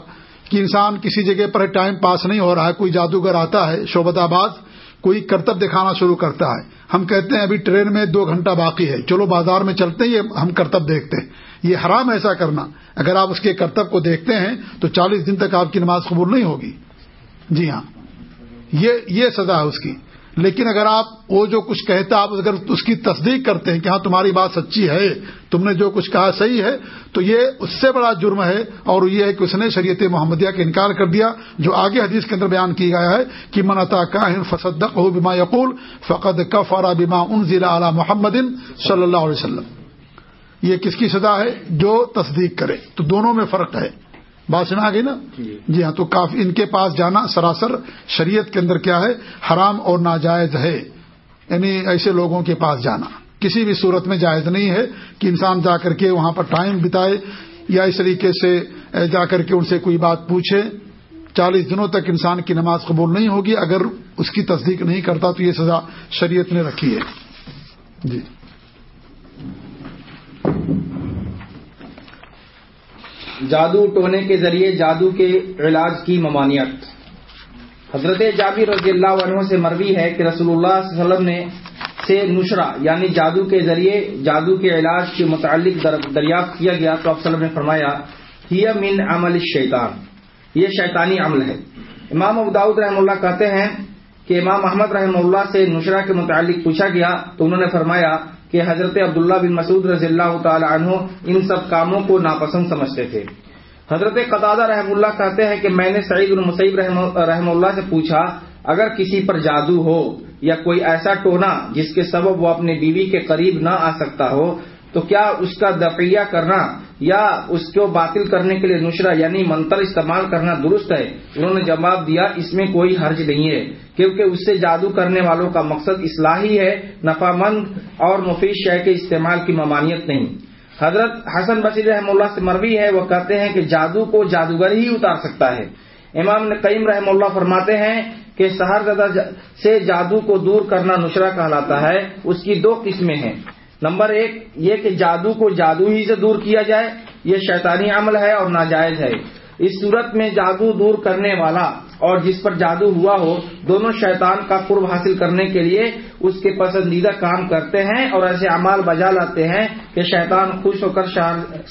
کہ انسان کسی جگہ پر ٹائم پاس نہیں ہو رہا ہے، کوئی جادوگر آتا ہے شعبت آباد، کوئی کرتب دکھانا شروع کرتا ہے۔ ہم کہتے ہیں ابھی ٹرین میں دو گھنٹہ باقی ہے، چلو بازار میں چلتے ہیں، یہ ہم کرتب دیکھتے ہیں۔ یہ حرام ایسا کرنا۔ اگر آپ اس کے کرتب کو دیکھتے ہیں تو چالیس دن تک آپ کی نماز قبول نہیں ہوگی۔ جی ہاں۔ یہ یہ سزا ہے اس کی۔ لیکن اگر آپ وہ جو کچھ کہتا آپ اگر اس کی تصدیق کرتے ہیں کہ ہاں تمہاری بات سچی ہے، تم نے جو کچھ کہا صحیح ہے، تو یہ اس سے بڑا جرم ہے اور یہ ہے کہ اس نے شریعت محمدیہ کا انکار کر دیا، جو آگے حدیث کے اندر بیان کیا گیا ہے کہ منتا کا فصد ہو بیما یقول فقد کف اور بیما ان ضلع اعلی محمد صلی اللہ علیہ وسلم۔ یہ کس کی سزا ہے؟ جو تصدیق کرے۔ تو دونوں میں فرق ہے۔ بات سنا گئی نا؟ جی۔ ہاں تو کافی ان کے پاس جانا سراسر شریعت کے اندر کیا ہے؟ حرام اور ناجائز ہے۔ یعنی ایسے لوگوں کے پاس جانا۔ کسی بھی صورت میں جائز نہیں ہے کہ انسان جا کر کے وہاں پر ٹائم بتائے یا اس طریقے سے جا کر کے ان سے کوئی بات پوچھے۔ چالیس دنوں تک انسان کی نماز قبول نہیں ہوگی اگر اس کی تصدیق نہیں کرتا تو یہ سزا شریعت نے رکھی ہے۔ جی۔ جادو ٹونے کے ذریعے جادو کے علاج کی ممانعت۔ حضرت جابر رضی اللہ عنہ سے مروی ہے کہ رسول اللہ صلی اللہ علیہ وسلم نے سے نشرا یعنی جادو کے ذریعے جادو کے علاج کے متعلق دریافت کیا گیا تو وسلم نے فرمایا، ہی من عمل شیطان یہ شیطانی عمل ہے۔ امام ابداؤد رحم اللہ کہتے ہیں کہ امام محمد رحم اللہ سے نشرا کے متعلق پوچھا گیا تو انہوں نے فرمایا کہ حضرت عبداللہ بن مسعود رضی اللہ تعالی عنہ ان سب کاموں کو ناپسند سمجھتے تھے۔ حضرت قطادہ رحم اللہ کہتے ہیں کہ میں نے سعید المسیب رحم اللہ سے پوچھا، اگر کسی پر جادو ہو یا کوئی ایسا ٹونا جس کے سبب وہ اپنے بیوی کے قریب نہ آ سکتا ہو، تو کیا اس کا دفیہ کرنا یا اس کو باطل کرنے کے لیے نشرہ یعنی منتر استعمال کرنا درست ہے؟ انہوں نے جواب دیا، اس میں کوئی حرج نہیں ہے، کیونکہ اس سے جادو کرنے والوں کا مقصد اصلاحی ہے نفع مند اور مفید شے کے استعمال کی ممانعت نہیں۔ حضرت حسن بصیر رحم اللہ سے مروی ہے، وہ کہتے ہیں کہ جادو کو جادوگر ہی اتار سکتا ہے۔ امام قیم رحم اللہ فرماتے ہیں کہ سہر زدہ سے جادو کو دور کرنا نشرہ کہلاتا ہے، اس کی دو قسمیں ہیں۔ نمبر ایک، یہ کہ جادو کو جادو ہی سے دور کیا جائے، یہ شیطانی عمل ہے اور ناجائز ہے۔ اس صورت میں جادو دور کرنے والا اور جس پر جادو ہوا ہو، دونوں شیطان کا قرب حاصل کرنے کے لیے اس کے پسندیدہ کام کرتے ہیں اور ایسے اعمال بجا لاتے ہیں کہ شیطان خوش ہو کر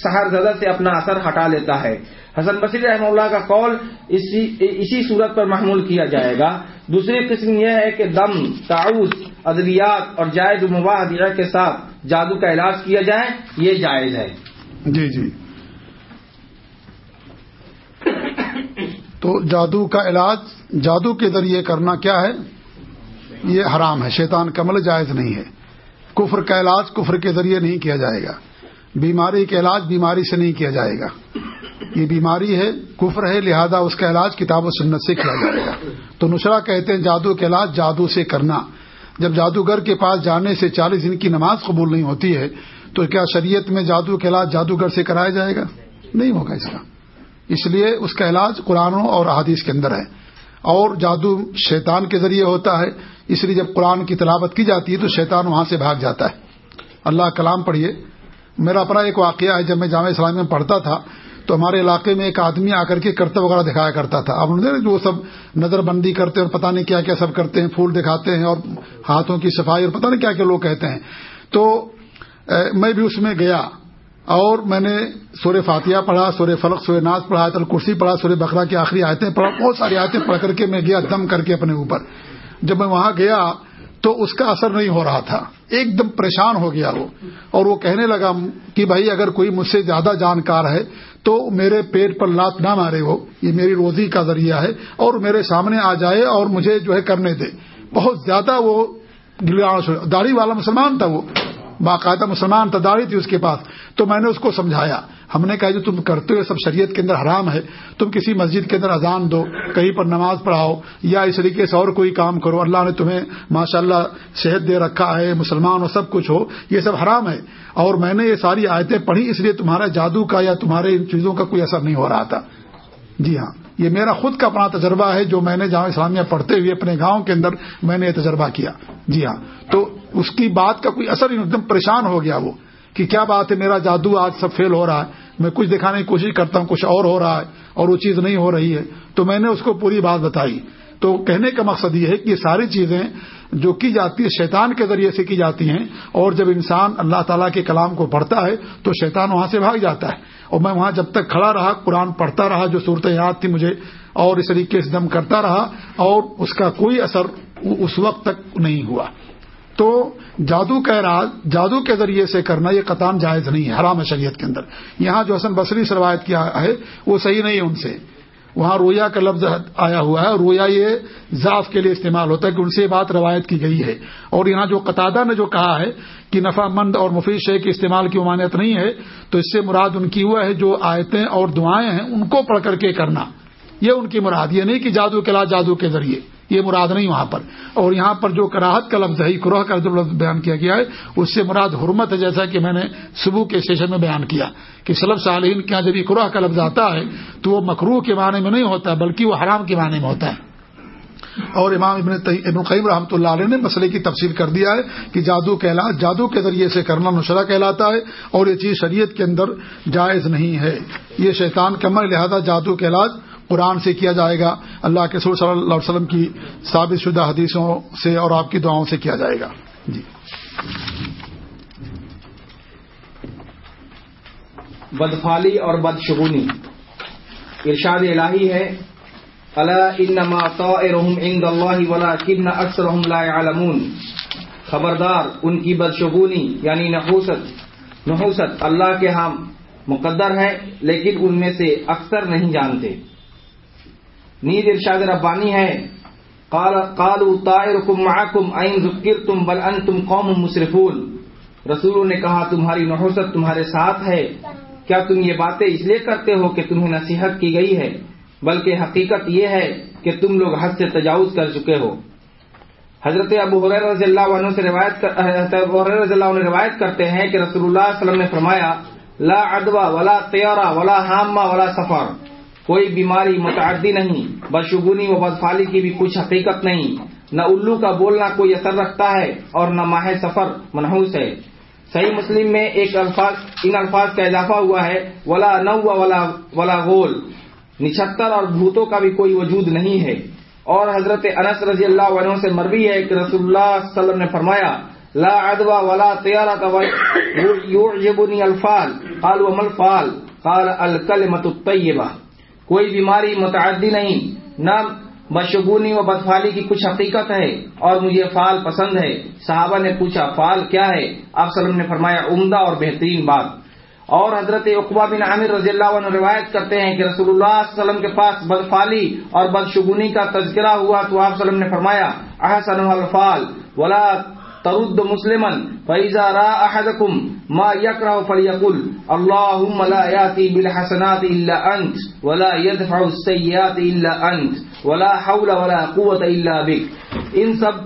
سہر زدہ سے اپنا اثر ہٹا لیتا ہے۔ حسن بصیر رحمہ اللہ کا قول اسی اسی صورت پر محمول کیا جائے گا۔ دوسری قسم یہ ہے کہ دم تعاوض ادویات اور جائز مباحدہ کے ساتھ جادو کا علاج کیا جائے، یہ جائز ہے۔ جی جی۔ تو جادو کا علاج، جادو کے ذریعے کرنا کیا ہے؟ یہ حرام ہے، شیطان کا عمل جائز نہیں ہے۔ کفر کا علاج کفر کے ذریعے نہیں کیا جائے گا۔ بیماری کا علاج بیماری سے نہیں کیا جائے گا۔ یہ بیماری ہے، کفر ہے، لہذا اس کا علاج کتاب و سنت سے کیا جائے گا۔ تو نشرا کہتے ہیں، جادو کا علاج جادو سے کرنا۔ جب جادوگر کے پاس جانے سے چالیس دن کی نماز قبول نہیں ہوتی ہے، تو کیا شریعت میں جادو کا علاج جادوگر سے کرایا جائے گا؟ نہیں ہوگا اس کا۔ اس لیے اس کا علاج قرآنوں اور احادیث کے اندر ہے۔ اور جادو شیطان کے ذریعے ہوتا ہے، اس لیے جب قرآن کی تلاوت کی جاتی ہے، تو شیطان وہاں سے بھاگ جاتا ہے۔ اللہ کلام پڑھیے۔ میرا اپنا ایک واقعہ ہے، جب میں جامع اسلامی میں پڑھتا تھا، تو ہمارے علاقے میں ایک آدمی آ کر کے کرتب وغیرہ دکھایا کرتا تھا۔ اب انہوں نے وہ سب نظر بندی کرتے ہیں اور پتہ نہیں کیا کیا سب کرتے ہیں، پھول دکھاتے ہیں اور ہاتھوں کی صفائی اور پتہ نہیں کیا کیا لوگ کہتے ہیں۔ تو میں بھی اس میں گیا اور میں نے سورہ فاتحہ پڑھا، سورہ فلق، سورہ ناز پڑھا الکرسی پڑھا، سورہ بکرا کی آخری آیتیں پڑھا، بہت ساری آیتیں پڑھ کر کے میں گیا، دم کر کے اپنے اوپر۔ جب میں وہاں گیا تو اس کا اثر نہیں ہو رہا تھا۔ ایک دم پریشان ہو گیا وہ۔ اور وہ کہنے لگا کہ بھائی اگر کوئی مجھ سے زیادہ جانکار ہے تو میرے پیٹ پر لات نہ مارے وہ۔ یہ میری روزی کا ذریعہ ہے اور میرے سامنے آ جائے اور مجھے جو ہے کرنے دے۔ بہت زیادہ وہ داڑھی والا مسلمان تھا وہ۔ باقاعدہ مسلمان تھا، داڑھی تھی اس کے پاس۔ تو میں نے اس کو سمجھایا۔ ہم نے کہا جو تم کرتے ہو سب شریعت کے اندر حرام ہے، تم کسی مسجد کے اندر اذان دو، کہیں پر نماز پڑھاؤ یا اس طریقے سے اور کوئی کام کرو، اللہ نے تمہیں ماشاء اللہ صحت دے رکھا ہے، مسلمان ہو، سب کچھ ہو، یہ سب حرام ہے۔ اور میں نے یہ ساری آیتیں پڑھی، اس لیے تمہارا جادو کا یا تمہارے ان چیزوں کا کوئی اثر نہیں ہو رہا تھا۔ جی ہاں یہ میرا خود کا اپنا تجربہ ہے جو میں نے جہاں اسلامیہ پڑھتے ہوئے اپنے گاؤں کے اندر میں نے یہ تجربہ کیا۔ جی ہاں تو اس کی بات کا کوئی اثر ایک دم پریشان ہو گیا وہ کہ کیا بات ہے، میرا جادو آج سب فیل ہو رہا ہے۔ میں کچھ دکھانے کی کوشش کرتا ہوں، کچھ اور ہو رہا ہے اور وہ چیز نہیں ہو رہی ہے، تو میں نے اس کو پوری بات بتائی۔ تو کہنے کا مقصد یہ ہے کہ یہ ساری چیزیں جو کی جاتی ہے شیطان کے ذریعے سے کی جاتی ہیں، اور جب انسان اللہ تعالیٰ کے کلام کو پڑھتا ہے، تو شیطان وہاں سے بھاگ جاتا ہے۔ اور میں وہاں جب تک کھڑا رہا، قرآن پڑھتا رہا، جو صورت یاد تھی مجھے، اور اس طریقے سے دم کرتا رہا، اور اس کا کوئی اثر اس وقت تک نہیں ہوا۔ تو جادو کا راز جادو کے ذریعے سے کرنا یہ قطام جائز نہیں ہے، حرام شریعت کے اندر۔ یہاں جو حسن بصری سے روایت کیا ہے، وہ صحیح نہیں ہے ان سے۔ وہاں رویا کا لفظ آیا ہوا ہے اور رویا یہ ضعف کے لیے استعمال ہوتا ہے کہ ان سے یہ بات روایت کی گئی ہے۔ اور یہاں جو قطادہ نے جو کہا ہے کہ نفع مند اور مفید شے کے استعمال کی ممانعت نہیں ہے، تو اس سے مراد ان کی ہوا ہے جو آیتیں اور دعائیں ہیں، ان کو پڑھ کر کے کرنا۔ یہ ان کی مراد، یہ نہیں کہ جادو کے لا جادو کے ذریعے۔ یہ مراد نہیں وہاں پر۔ اور یہاں پر جو کراہت کا لفظ ہے کروہ کا جو لفظ بیان کیا گیا ہے، اس سے مراد حرمت ہے، جیسا کہ میں نے صبح کے سیشن میں بیان کیا کہ سلب صالحین کے یہاں جب یہ کروہ کا لفظ آتا ہے، تو وہ مکروح کے معنی میں نہیں ہوتا، بلکہ وہ حرام کے معنی میں ہوتا ہے۔ اور امام ابن ابن قیم رحمۃ اللہ علیہ نے مسئلے کی تفصیل کر دیا ہے کہ جادو کہلا، جادو کے ذریعے سے کرنا نشرہ کہلاتا ہے اور یہ چیز شریعت کے اندر جائز نہیں ہے۔ یہ شیطان کمر، لہذا جادو کے علاج قرآن سے کیا جائے گا؟ اللہ کے سور صلی اللہ علیہ وسلم کی ثابت شدہ حدیثوں سے اور آپ کی دعاؤں سے کیا جائے گا؟ جی۔ بدفالی اور بدشگونی۔ ارشاد الہی ہے انما طائرهم عند الله ولكن اکثرهم لا يعلمون خبردار، ان کی بدشگونی یعنی نحوست نحوست، اللہ کے ہاں مقدر ہے، لیکن ان میں سے اکثر نہیں جانتے۔ نیز ارشاد ربانی ہے کالو طائرکم معکم این ذکرتم بل انتم قوم مصرفون رسولوں نے کہا، تمہاری نحوست تمہارے ساتھ ہے۔ کیا تم یہ باتیں اس لیے کرتے ہو کہ تمہیں نصیحت کی گئی ہے؟ بلکہ حقیقت یہ ہے کہ تم لوگ حد سے تجاوز کر چکے ہو۔ حضرت ابو حریر رضی اللہ عنہ سے روایت رضی اللہ عنہ روایت کرتے ہیں کہ رسول اللہ علیہ وسلم نے فرمایا، لا ادوا ولا تیارا ولا حامہ ولا سفر۔ کوئی بیماری متعدی نہیں بدشگونی و بدفالی کی بھی کچھ حقیقت نہیں۔ نہ الو کا بولنا کوئی اثر رکھتا ہے اور نہ ماہ سفر منحوس ہے۔ صحیح مسلم میں ایک الفاظ، ان الفاظ کا اضافہ ہوا ہے، ولا نو ولا ولا غول۔ نچھتر اور بھوتوں کا بھی کوئی وجود نہیں ہے۔ اور حضرت انس رضی اللہ عنہ سے مروی ہے کہ رسول اللہ صلی اللہ علیہ وسلم نے فرمایا، لا ادوا ولا تیارا یعجبنی الفال۔ قال وما الفال؟ قال الکلمۃ الطیبہ کوئی بیماری متعدی نہیں، نہ بشگونی و بدفالی کی کچھ حقیقت ہے اور مجھے فال پسند ہے۔ صحابہ نے پوچھا فال کیا ہے؟ آپ وسلم نے فرمایا، عمدہ اور بہترین بات۔ اور حضرت اقبا بن عامر رضی اللہ عنہ روایت کرتے ہیں کہ رسول اللہ صلی اللہ علیہ وسلم کے پاس بدفالی اور بدشگونی کا تذکرہ ہوا تو آپ وسلم نے فرمایا احسن الفال ولا ترد مسلما فاذا را احدكم ما يكره فليقل، اللهم لا ياتي بالحسنات الا انت ولا يدفع السيئات الا انت ولا حول ولا قوه الا بك۔ ان سب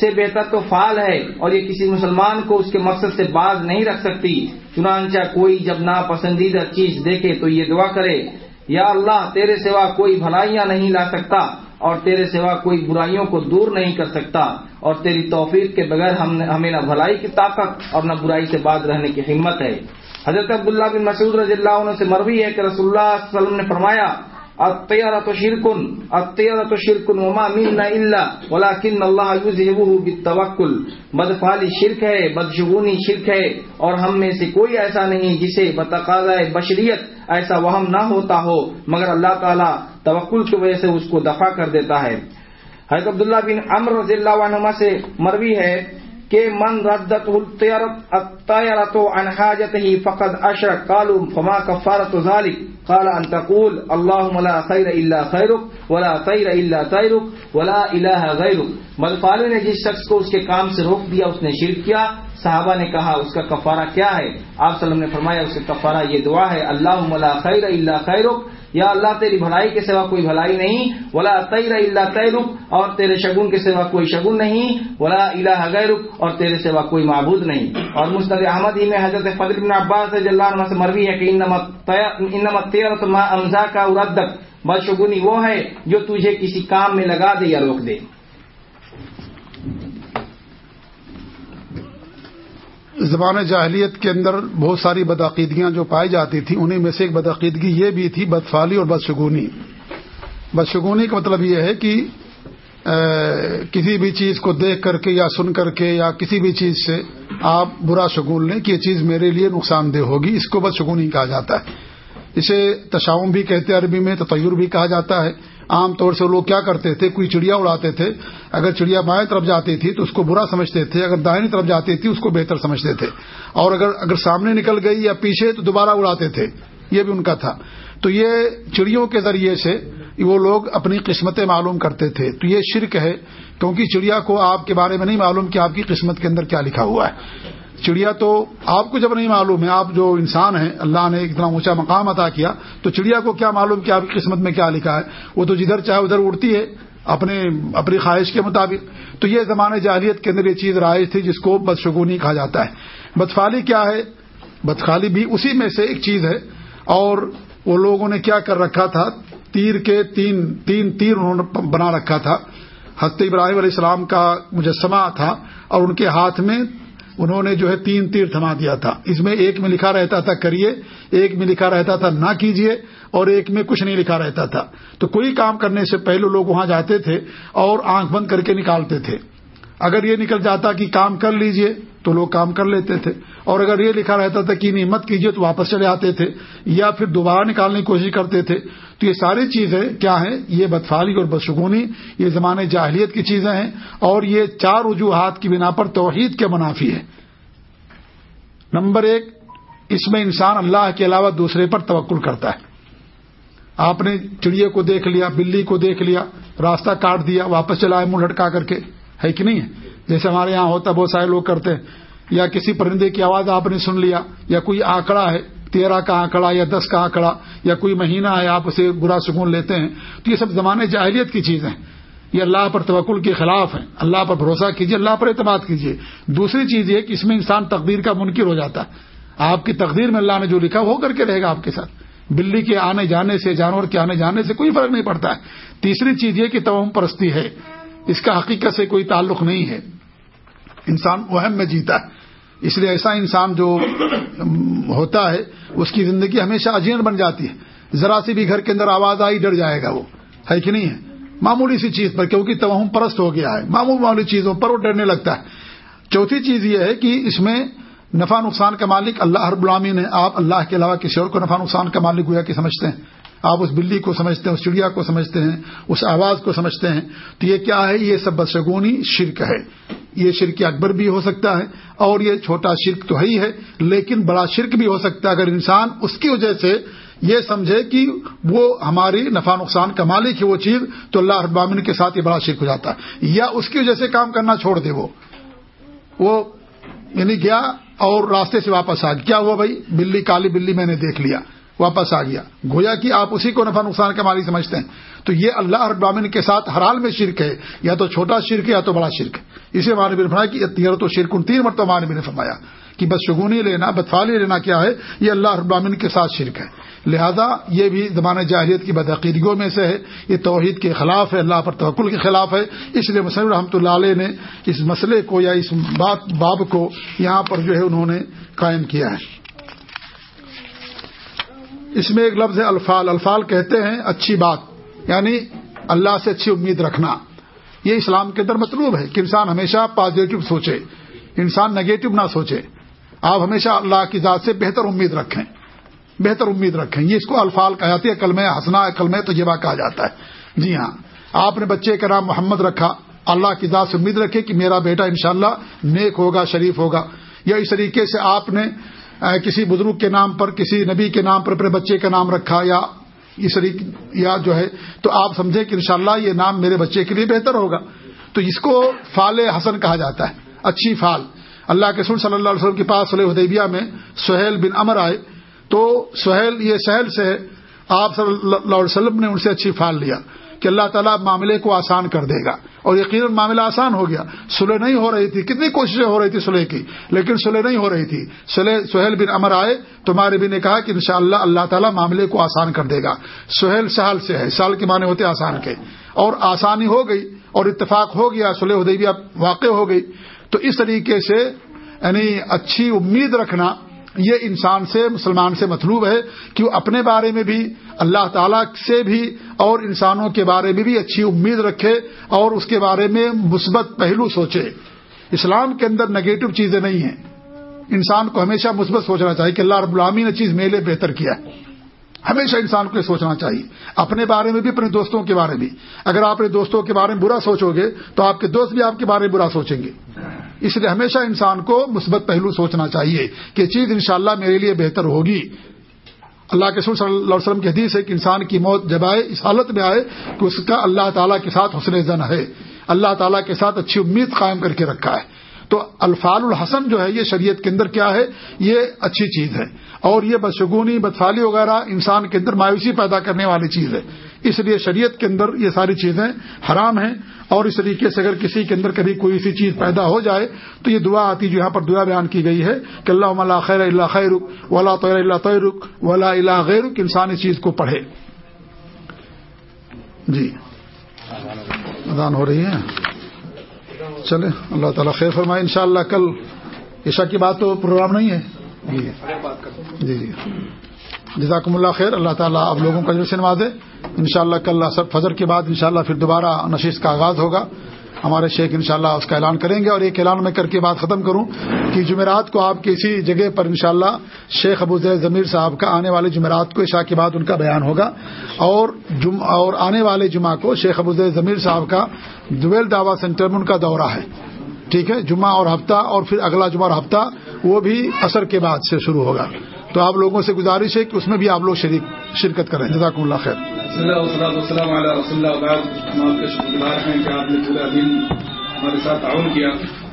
سے بہتر تو فعال ہے، اور یہ کسی مسلمان کو اس کے مقصد سے باز نہیں رکھ سکتی۔ چنانچہ کوئی جب ناپسندیدہ چیز دیکھے تو یہ دعا کرے، یا اللہ تیرے سوا کوئی بھلائیاں نہیں لا سکتا۔ اور تیرے سوا کوئی برائیوں کو دور نہیں کر سکتا اور تیری توفیق کے بغیر ہم ہمیں نہ بھلائی کی طاقت اور نہ برائی سے باز رہنے کی ہمت ہے۔ حضرت عبداللہ بن مسعود رضی اللہ عنہ سے مروی ہے کہ رسول اللہ صلی اللہ علیہ وسلم نے فرمایا الطیرۃ شرکن الطیرۃ شرکن وما منا الا ولكن الله يذهبه بالتوکل بدفعلی شرک ہے بدشگونی شرک ہے، اور ہم میں سے کوئی ایسا نہیں جسے بتقاضا بشریت ایسا وہم نہ ہوتا ہو، مگر اللہ تعالیٰ توکل کی وجہ سے اس کو دفع کر دیتا ہے۔ حضرت عبداللہ بن عمر رضی اللہ عنہ سے مروی ہے کہ من ردت الطیرت عن حاجته فقد اشرك قالوا فما کفارت ذلك قال ان تقول اللهم لا خير الا خيرك ولا طير الا طيرك ولا اله غيرك مدفالے نے جس شخص کو اس کے کام سے روک دیا اس نے شرک کیا صحابہ نے کہا، اس کا کفارہ کیا ہے؟ آپ وسلم نے فرمایا، اس کا کفارہ یہ دعا ہے اللہ ملا خیر اللہ خیر یا اللہ تیری بھلائی کے سوا کوئی بھلائی نہیں، ولا تیر اللہ تیرک اور تیرے شگن کے سوا کوئی شگن نہیں، ولا الہ غیرک، اور تیرے سوا کوئی معبود نہیں۔ اور مستد احمد ہی میں حضرت فضل بن عباس رضی اللہ عنہ سے مروی ہے کہ انما تیرت ما امزا کا اردک بدشگنی وہ ہے جو تجھے کسی کام میں لگا دے یا روک دے۔ زبان جاہلیت کے اندر بہت ساری بدعقیدگیاں جو پائی جاتی تھیں انہیں میں سے ایک بدعقیدگی یہ بھی تھی، بدفالی اور بدشگونی۔ بدشگونی کا مطلب یہ ہے کہ کسی بھی چیز کو دیکھ کر کے یا سن کر کے یا کسی بھی چیز سے آپ برا شگون لیں کہ یہ چیز میرے لیے نقصان دہ ہوگی، اس کو بدشگونی کہا جاتا ہے۔ اسے تشاؤم بھی کہتے عربی میں، تطیر بھی کہا جاتا ہے۔ عام طور سے لوگ کیا کرتے تھے؟ کوئی چڑیا اڑاتے تھے۔ اگر چڑیا بائیں طرف جاتی تھی تو اس کو برا سمجھتے تھے، اگر دائیں طرف جاتی تھی اس کو بہتر سمجھتے تھے۔ اور اگر اگر سامنے نکل گئی یا پیچھے تو دوبارہ اڑاتے تھے۔ یہ بھی ان کا تھا۔ تو یہ چڑیوں کے ذریعے سے وہ لوگ اپنی قسمتیں معلوم کرتے تھے۔ تو یہ شرک ہے، کیونکہ چڑیا کو آپ کے بارے میں نہیں معلوم کہ آپ کی قسمت کے اندر کیا لکھا ہوا ہے۔ چڑیا تو آپ کو جب نہیں معلوم ہے، آپ جو انسان ہیں، اللہ نے اتنا اونچا مقام عطا کیا، تو چڑیا کو کیا معلوم کہ آپ کی قسمت میں کیا لکھا ہے؟ وہ تو جدھر چاہے ادھر اڑتی ہے، اپنے، اپنی خواہش کے مطابق۔ تو یہ زمانے جاہلیت کے اندر یہ چیز رائج تھی جس کو بدشگونی کہا جاتا ہے۔ بدفالی کیا ہے؟ بدخالی بھی اسی میں سے ایک چیز ہے۔ اور وہ لوگوں نے کیا کر رکھا تھا؟ تیر کے تین تین تیر انہوں نے بنا رکھا تھا۔ حضرت ابراہیم علیہ السلام کا مجسمہ تھا اور ان کے ہاتھ میں انہوں نے جو ہے تین تیر تھما دیا تھا۔ اس میں ایک میں لکھا رہتا تھا کریے، ایک میں لکھا رہتا تھا نہ کیجیے اور ایک میں کچھ نہیں لکھا رہتا تھا۔ تو کوئی کام کرنے سے پہلے لوگ وہاں جاتے تھے اور آنکھ بند کر کے نکالتے تھے۔ اگر یہ نکل جاتا کہ کام کر لیجیے، تو لوگ کام کر لیتے تھے۔ اور اگر یہ لکھا رہتا تھا کہ نہیں، مت کیجیے تو واپس چلے آتے تھے۔ یا پھر دوبارہ نکالنے کی کوشش کرتے تھے۔ تو یہ ساری چیزیں کیا ہیں؟ یہ بدفالی اور بدشگونی، یہ زمانے جاہلیت کی چیزیں ہیں اور یہ چار وجوہات کی بنا پر توحید کے منافی ہے نمبر ایک، اس میں انسان اللہ کے علاوہ دوسرے پر توکل کرتا ہے۔ آپ نے چڑیا کو دیکھ لیا، بلی کو دیکھ لیا، راستہ کاٹ دیا، واپس چلائے منہ لٹکا کر کے۔ ہے کہ نہیں ہے؟ جیسے ہمارے یہاں ہوتا بہت سارے لوگ کرتے ہیں۔ یا کسی پرندے کی آواز آپ نے سن لیا، یا کوئی آنکڑا ہے تیرہ کا آنکڑا یا دس کا آنکڑا یا کوئی مہینہ ہے آپ اسے برا سکون لیتے ہیں، تو یہ سب زمانے جاہلیت کی چیزیں یہ اللہ پر توکل کے خلاف ہیں۔ اللہ پر بھروسہ کیجیے اللہ پر اعتماد کیجیے دوسری چیز یہ کہ اس میں انسان تقدیر کا منکر ہو جاتا ہے۔ آپ کی تقدیر میں اللہ نے جو لکھا وہ کر کے رہے گا آپ کے ساتھ۔ بلی کے آنے جانے سے، جانور کے آنے جانے سے کوئی فرق نہیں پڑتا ہے۔ تیسری چیز یہ کہ توہم پرستی ہے۔ اس کا حقیقت سے کوئی تعلق نہیں ہے۔ انسان وہم میں جیتا ہے۔ اس لیے ایسا انسان جو ہوتا ہے، اس کی زندگی ہمیشہ اجین بن جاتی ہے۔ ذرا سی بھی گھر کے اندر آواز آئی، ڈر جائے گا وہ۔ ہے کہ نہیں ہے؟ معمولی سی چیز پر، کیونکہ توہم پرست ہو گیا ہے۔ معمول معمولی چیزوں پر وہ ڈرنے لگتا ہے۔ چوتھی چیز یہ ہے کہ اس میں نفع نقصان کا مالک اللہ ہر غلامی نے آپ اللہ کے علاوہ کسی اور کو نفع نقصان کا مالک گویا کہ سمجھتے ہیں۔ آپ اس بلی کو سمجھتے ہیں، اس چڑیا کو سمجھتے ہیں، اس آواز کو سمجھتے ہیں، تو یہ کیا ہے؟ یہ سب بدشگونی شرک ہے۔ یہ شرک اکبر بھی ہو سکتا ہے اور یہ چھوٹا شرک تو ہے ہی ہے، لیکن بڑا شرک بھی ہو سکتا ہے۔ اگر انسان اس کی وجہ سے یہ سمجھے کہ وہ ہماری نفع نقصان کا مالک ہے وہ چیز، تو اللہ ابامن کے ساتھ یہ بڑا شرک ہو جاتا ہے۔ یا اس کی وجہ سے کام کرنا چھوڑ دے وہ۔ وہ یعنی گیا اور راستے سے واپس آ کیا ہوا بھائی؟ بلی، کالی بلی میں نے دیکھ لیا۔ واپس آ گیا۔ گویا کہ آپ اسی کو نفع نقصان کا مالک سمجھتے ہیں۔ تو یہ اللہ ابامن کے ساتھ ہر حال میں شرک ہے۔ یا تو چھوٹا شرک ہے یا تو بڑا شرک ہے۔ اسے ہمارے بھی فرمایا کہ تیر تو شرک ان تین مرتبہ ہمارے بھی نے فرمایا کہ بس شگونی لینا بدفالی لینا کیا ہے؟ یہ اللہ ابامن کے ساتھ شرک ہے۔ لہذا یہ بھی زمانۂ جاہلیت کی بدعقیدگیوں میں سے ہے۔ یہ توحید کے خلاف ہے، اللہ پر توکل کے خلاف ہے۔ اس لیے مسلم رحمۃ اللہ علیہ نے اس مسئلے کو یا اس بات، باب کو یہاں پر جو ہے انہوں نے قائم کیا ہے۔ اس میں ایک لفظ ہے الفال۔ الفال کہتے ہیں اچھی بات یعنی اللہ سے اچھی امید رکھنا۔ یہ اسلام کے اندر مطلوب ہے کہ انسان ہمیشہ پازیٹو سوچے، انسان نگیٹو نہ سوچے۔ آپ ہمیشہ اللہ کی ذات سے بہتر امید رکھیں۔ بہتر امید رکھیں۔ یہ اس کو الفال کہا جاتی ہے کلم ہسنا کلم تجربہ کہا جاتا ہے۔ جی ہاں آپ نے بچے کا نام محمد رکھا، اللہ کی ذات سے امید رکھے کہ میرا بیٹا انشاءاللہ نیک ہوگا، شریف ہوگا۔ یا اس طریقے سے آپ نے کسی بزرگ کے نام پر، کسی نبی کے نام پر، اپنے بچے کا نام رکھا یا اس یا جو ہے، تو آپ سمجھیں کہ انشاءاللہ یہ نام میرے بچے کے لیے بہتر ہوگا۔ تو اس کو فال حسن کہا جاتا ہے، اچھی فال اللہ کے سن صلی اللہ علیہ وسلم کے پاس صلی حدیبیہ میں سہیل بن امر آئے، تو سہیل، یہ سہیل سے ہے آپ صلی اللہ علیہ وسلم نے ان سے اچھی فال لیا۔ کہ اللہ تعالیٰ معاملے کو آسان کر دے گا اور یقیناً معاملہ آسان ہو گیا سلح نہیں ہو رہی تھی کتنی کوششیں ہو رہی تھی سلح کی لیکن سلح نہیں ہو رہی تھی سلح سہیل بن امر آئے تو مارے بھی نے کہا کہ انشاءاللہ اللہ تعالیٰ معاملے کو آسان کر دے گا سہیل سہل سے ہے سال کے معنی ہوتے آسان کے اور آسانی ہو گئی اور اتفاق ہو گیا سلح ادیبیہ واقع ہو گئی تو اس طریقے سے یعنی اچھی امید رکھنا یہ انسان سے، مسلمان سے مطلوب ہے کہ وہ اپنے بارے میں بھی، اللہ تعالی سے بھی اور انسانوں کے بارے میں بھی اچھی امید رکھے اور اس کے بارے میں مثبت پہلو سوچے۔ اسلام کے اندر نگیٹو چیزیں نہیں ہیں۔ انسان کو ہمیشہ مثبت سوچنا چاہیے کہ اللہ رب العامی نے چیز میلے بہتر کیا ہے۔ ہمیشہ انسان کو یہ سوچنا چاہیے۔ اپنے بارے میں بھی، اپنے دوستوں کے بارے میں۔ اگر آپ اپنے دوستوں کے بارے میں برا سوچو گے تو آپ کے دوست بھی آپ کے بارے میں برا سوچیں گے۔ اس لیے ہمیشہ انسان کو مثبت پہلو سوچنا چاہیے کہ چیز انشاءاللہ میرے لیے بہتر ہوگی۔ اللہ کے صلی اللہ علیہ وسلم کی حدیث ہے کہ انسان کی موت جب آئے، اس حالت میں آئے کہ اس کا اللہ تعالیٰ کے ساتھ حسن زن ہے۔ اللہ تعالیٰ کے ساتھ اچھی امید قائم کر کے رکھا ہے۔ تو الفال الحسن جو ہے، یہ شریعت کے اندر کیا ہے؟ یہ اچھی چیز ہے۔ اور یہ بدشگونی بدفالی وغیرہ انسان کے اندر مایوسی پیدا کرنے والی چیز ہے۔ اس لیے شریعت کے اندر یہ ساری چیزیں حرام ہیں۔ اور اس طریقے سے اگر کسی کے اندر کبھی کوئی سی چیز پیدا ہو جائے، تو یہ دعا آتی جو یہاں پر دعا بیان کی گئی ہے کہ اللہ اللہ خیر اللہ خیر ولا طیر اللہ طیرک ولا اللہ غیر انسان اس چیز کو پڑھے۔ جی۔ ادان ہو رہی ہے؟ چلے اللہ تعالیٰ خیر فرمائے۔ انشاءاللہ کل عشاء کی بات تو پروگرام نہیں ہے۔ جی جی۔ جی جزاکم اللہ خیر۔ اللہ تعالیٰ آپ لوگوں کا جو سے نوازے۔ ان شاء اللہ کل فجر کے بعد انشاءاللہ پھر دوبارہ نشست کا آغاز ہوگا۔ ہمارے شیخ انشاءاللہ اس کا اعلان کریں گے اور ایک اعلان میں کر کے بات ختم کروں کہ جمعرات کو آپ کسی جگہ پر انشاءاللہ شیخ ابو زید ضمیر صاحب کا آنے والے جمعرات کو عشاء کے بعد ان کا بیان ہوگا اور جم اور آنے والے جمعہ کو شیخ ابو زید ضمیر صاحب کا دویل دعوی سینٹر میں ان کا دورہ ہے۔ ٹھیک ہے؟ جمعہ اور ہفتہ اور پھر اگلا جمعہ اور ہفتہ وہ بھی اثر کے بعد سے شروع ہوگا۔ تو آپ لوگوں سے گزارش ہے کہ اس میں بھی آپ لوگ شریک شرکت کریں. جزاک اللہ خیر. آپ نے پورا دن ہمارے ساتھ تعاون کیا.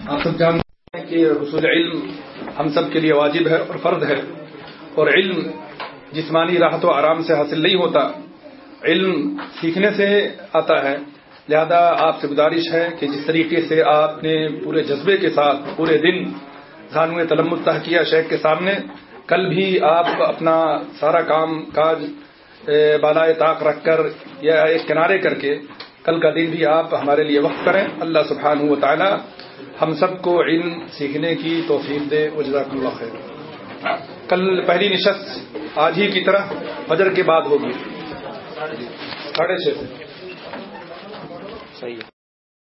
آپ سب جانتے ہیں کہ حصول علم ہم سب کے لیے واجب ہے اور فرد ہے اور علم جسمانی راحت و آرام سے حاصل نہیں ہوتا. علم سیکھنے سے آتا ہے. لہذا آپ سے گزارش ہے کہ جس طریقے سے آپ نے پورے جذبے کے ساتھ پورے دن زانو تلمتہ کیا شیخ کے سامنے کل بھی آپ اپنا سارا کام کاج بالائے طاق رکھ کر یا ایک کنارے کر کے کل کا دن بھی آپ ہمارے لیے وقت کریں۔ اللہ سبحانہ و تعالی ہم سب کو علم سیکھنے کی توفیق دے۔ جزاک اللہ خیر۔ کل پہلی نشست آج ہی کی طرح فجر کے بعد ہوگی۔ ساڑھے چھ۔ صحیح